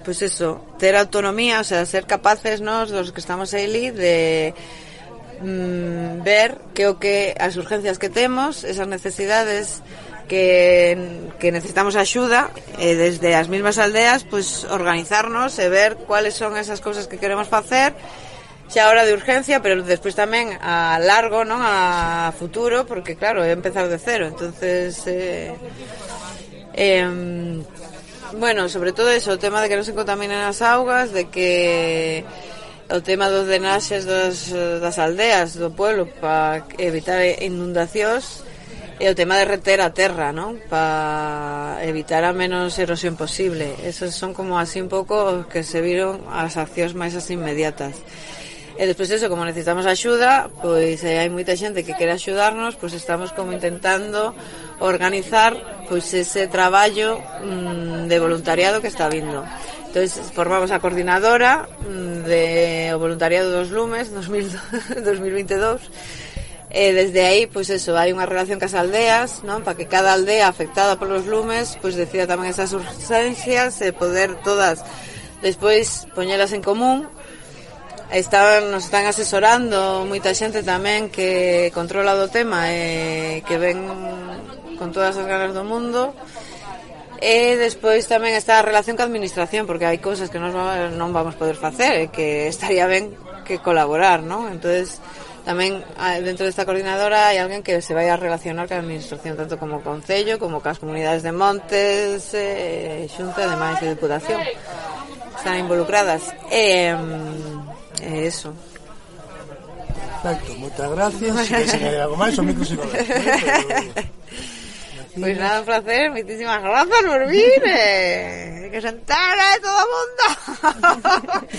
pues eso, ter autonomía, o sea, ser capaces nos, los que estamos aí, de mm, ver que o que as urgencias que temos, esas necesidades que, que necesitamos axuda e desde as mesmas aldeas pues, organizarnos e ver cuáles son esas cousas que queremos facer xa hora de urgencia, pero despois tamén a largo, non a futuro, porque claro, é empezar de cero, entonces eh, eh, Bueno, sobre todo eso, o tema de que non se contaminen as augas, de que o tema dos drenaxes dos, das eh, aldeas, do pueblo, para evitar inundacións, e o tema de reter a terra, non? Para evitar a menos erosión posible. Esos son como así un pouco os que se viron as accións máis as inmediatas. E despois eso, como necesitamos axuda, pois eh, hai moita xente que quere axudarnos, pois estamos como intentando organizar pois ese traballo mm, de voluntariado que está vindo. Entonces formamos a coordinadora mm, de o voluntariado dos Lumes 2000, 2022 E desde aí, pois eso, hai unha relación cas aldeas, non? Para que cada aldea afectada polos lumes, pois decida tamén esas urxencias e eh, poder todas despois poñelas en común. Están, nos están asesorando moita xente tamén que controla do tema e que ven con todas as ganas do mundo. E despois tamén está a relación ca administración, porque hai cousas que nos non vamos poder facer e que estaría ben que colaborar, non? Entonces tamén dentro desta coordinadora hai alguén que se vai a relacionar ca administración tanto como o Concello, como cas comunidades de montes, eh, xunta, ademais de deputación. Están involucradas. E, e eso. Perfecto, moitas gracias. Se *laughs* si algo máis, o micro se *laughs* Pues nada, un placer, muchísimas gracias por *laughs* venir. Eh. Que se entere todo el mundo. *laughs*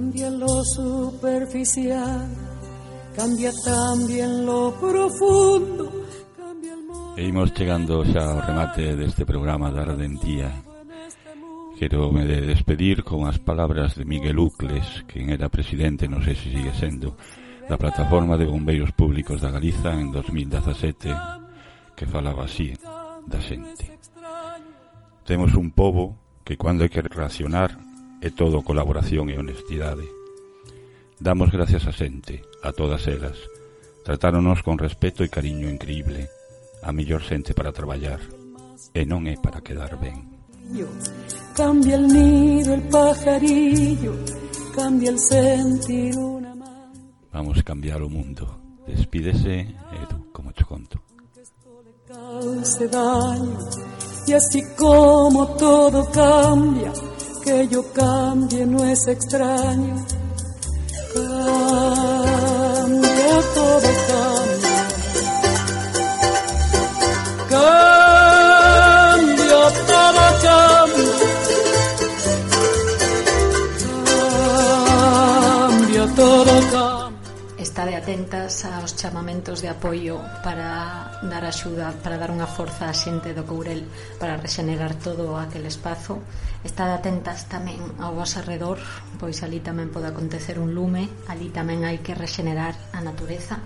Cambia lo superficial, cambia también lo profundo. Cambia el... E imos chegando xa ao remate deste programa da Ardentía. Quero me de despedir con as palabras de Miguel Ucles, quen era presidente, non sei se sigue sendo, da plataforma de bombeiros públicos da Galiza en 2017, que falaba así da xente. Temos un pobo que cando hai que reaccionar e todo colaboración e honestidade. Damos gracias a xente, a todas elas. Tratáronos con respeto e cariño increíble. A mellor xente para traballar. E non é para quedar ben. Cambia el nido el pajarillo, cambia el sentir una mano. Vamos a cambiar o mundo. Despídese, Edu, como te conto. Daño, y así como todo cambia, que yo cambie no es extraño. Cambia, todo cambia. Cambia, todo cambia. Cambia, todo cambia. estade atentas aos chamamentos de apoio para dar axuda, para dar unha forza á xente do Courel para rexenerar todo aquel espazo. Estade atentas tamén ao vos arredor, pois ali tamén pode acontecer un lume, ali tamén hai que rexenerar a natureza.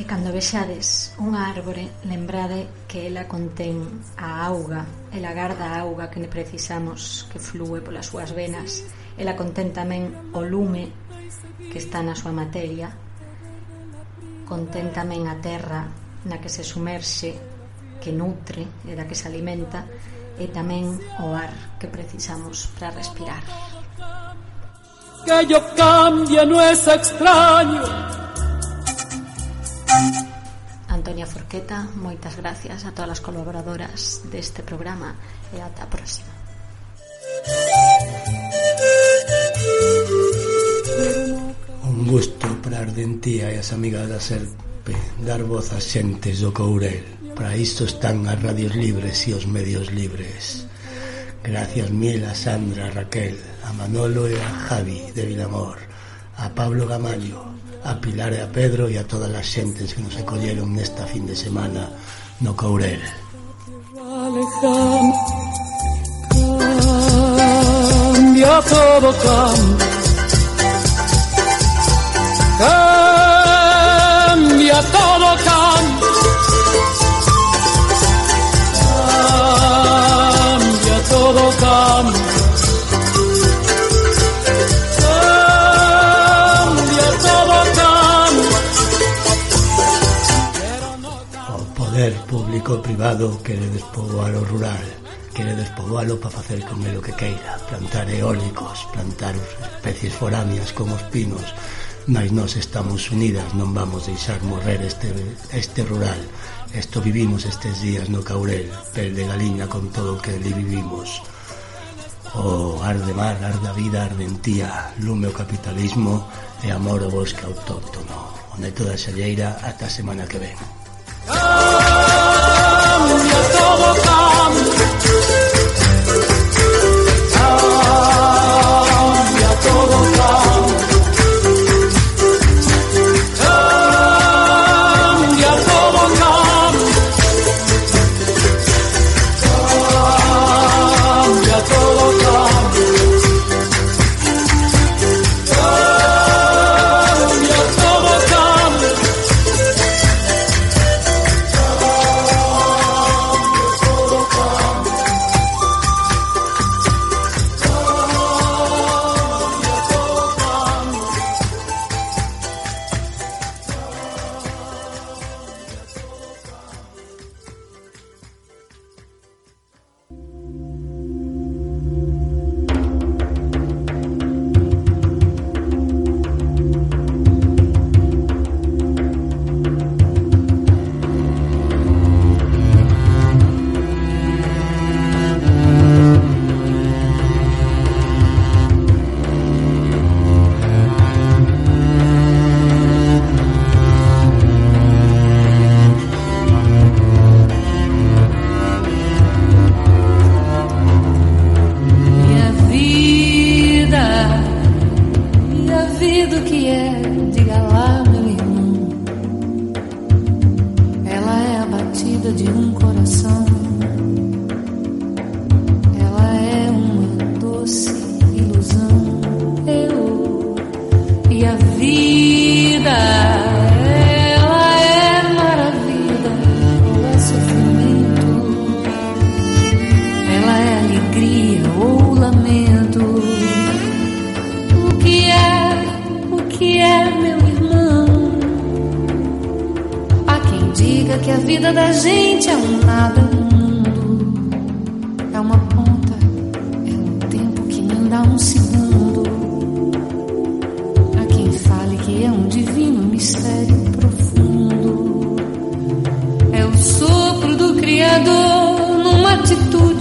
E cando vexades unha árbore, lembrade que ela contén a auga, ela garda a auga que precisamos que flúe polas súas venas, ela contén tamén o lume que está na súa materia contén tamén a terra na que se sumerxe, que nutre e da que se alimenta, e tamén o ar que precisamos para respirar. Que yo cambie no es extraño. Antonia Forqueta, moitas gracias a todas as colaboradoras deste programa e ata a próxima. un gusto para Ardentía e as amigas da Serpe dar voz ás xentes do Courel. Para isto están as radios libres e os medios libres. Gracias mil a Sandra, a Raquel, a Manolo e a Javi de Vilamor, a Pablo Gamallo, a Pilar e a Pedro e a todas as xentes que nos acolleron nesta fin de semana no Courel. Cambia todo, cambia Cambia, todo cambia. Cambia, todo cambia. Cambia, todo poder público e privado quere despoboar o rural quere despoboalo para facer con el que queira plantar eólicos, plantar especies foráneas como os pinos mas nós estamos unidas, non vamos deixar morrer este, este rural. Esto vivimos estes días no Caurel, pel de galiña con todo o que li vivimos. O oh, ar de mar, ar da vida, ar entía, lume o capitalismo e amor ao bosque autóctono. O neto da xalleira ata a semana que ven. Cambia, todo cambia. Cambia, todo cambia.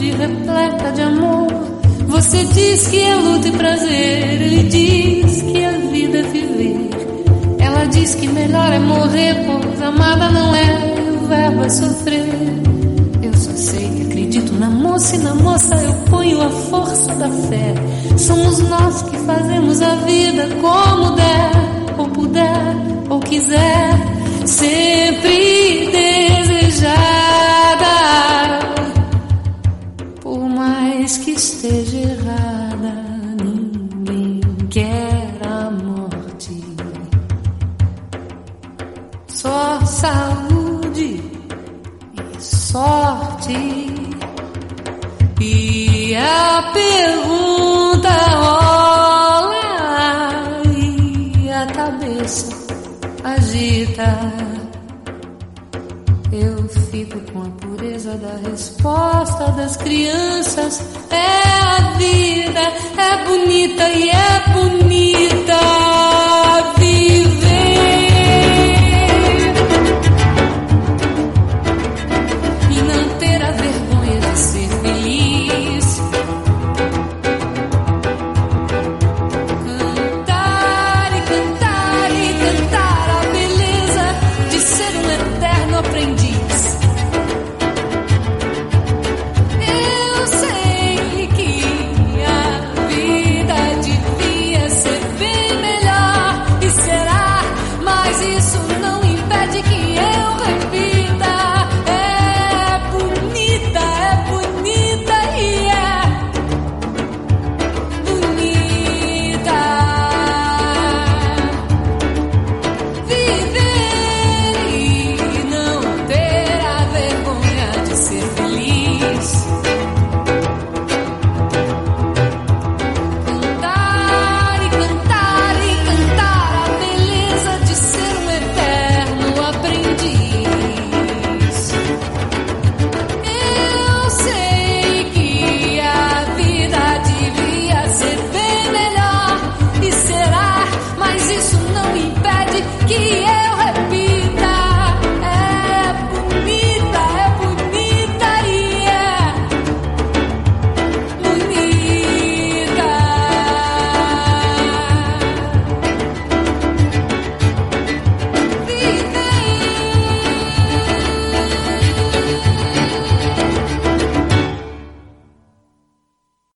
Repleta de amor. Você diz que é luta e prazer, ele diz que a vida é viver. Ela diz que melhor é morrer, pois amada não é, o verbo é sofrer. Eu só sei que acredito na moça e na moça eu ponho a força da fé. Somos nós que fazemos a vida como der, ou puder, ou quiser, sempre desejada. Esteja errada, ninguém quer a morte. Só saúde e sorte. E a pergunta rola e a cabeça agita. Eu fico com a pureza da resposta das crianças é a vida, é bonita e é bonita.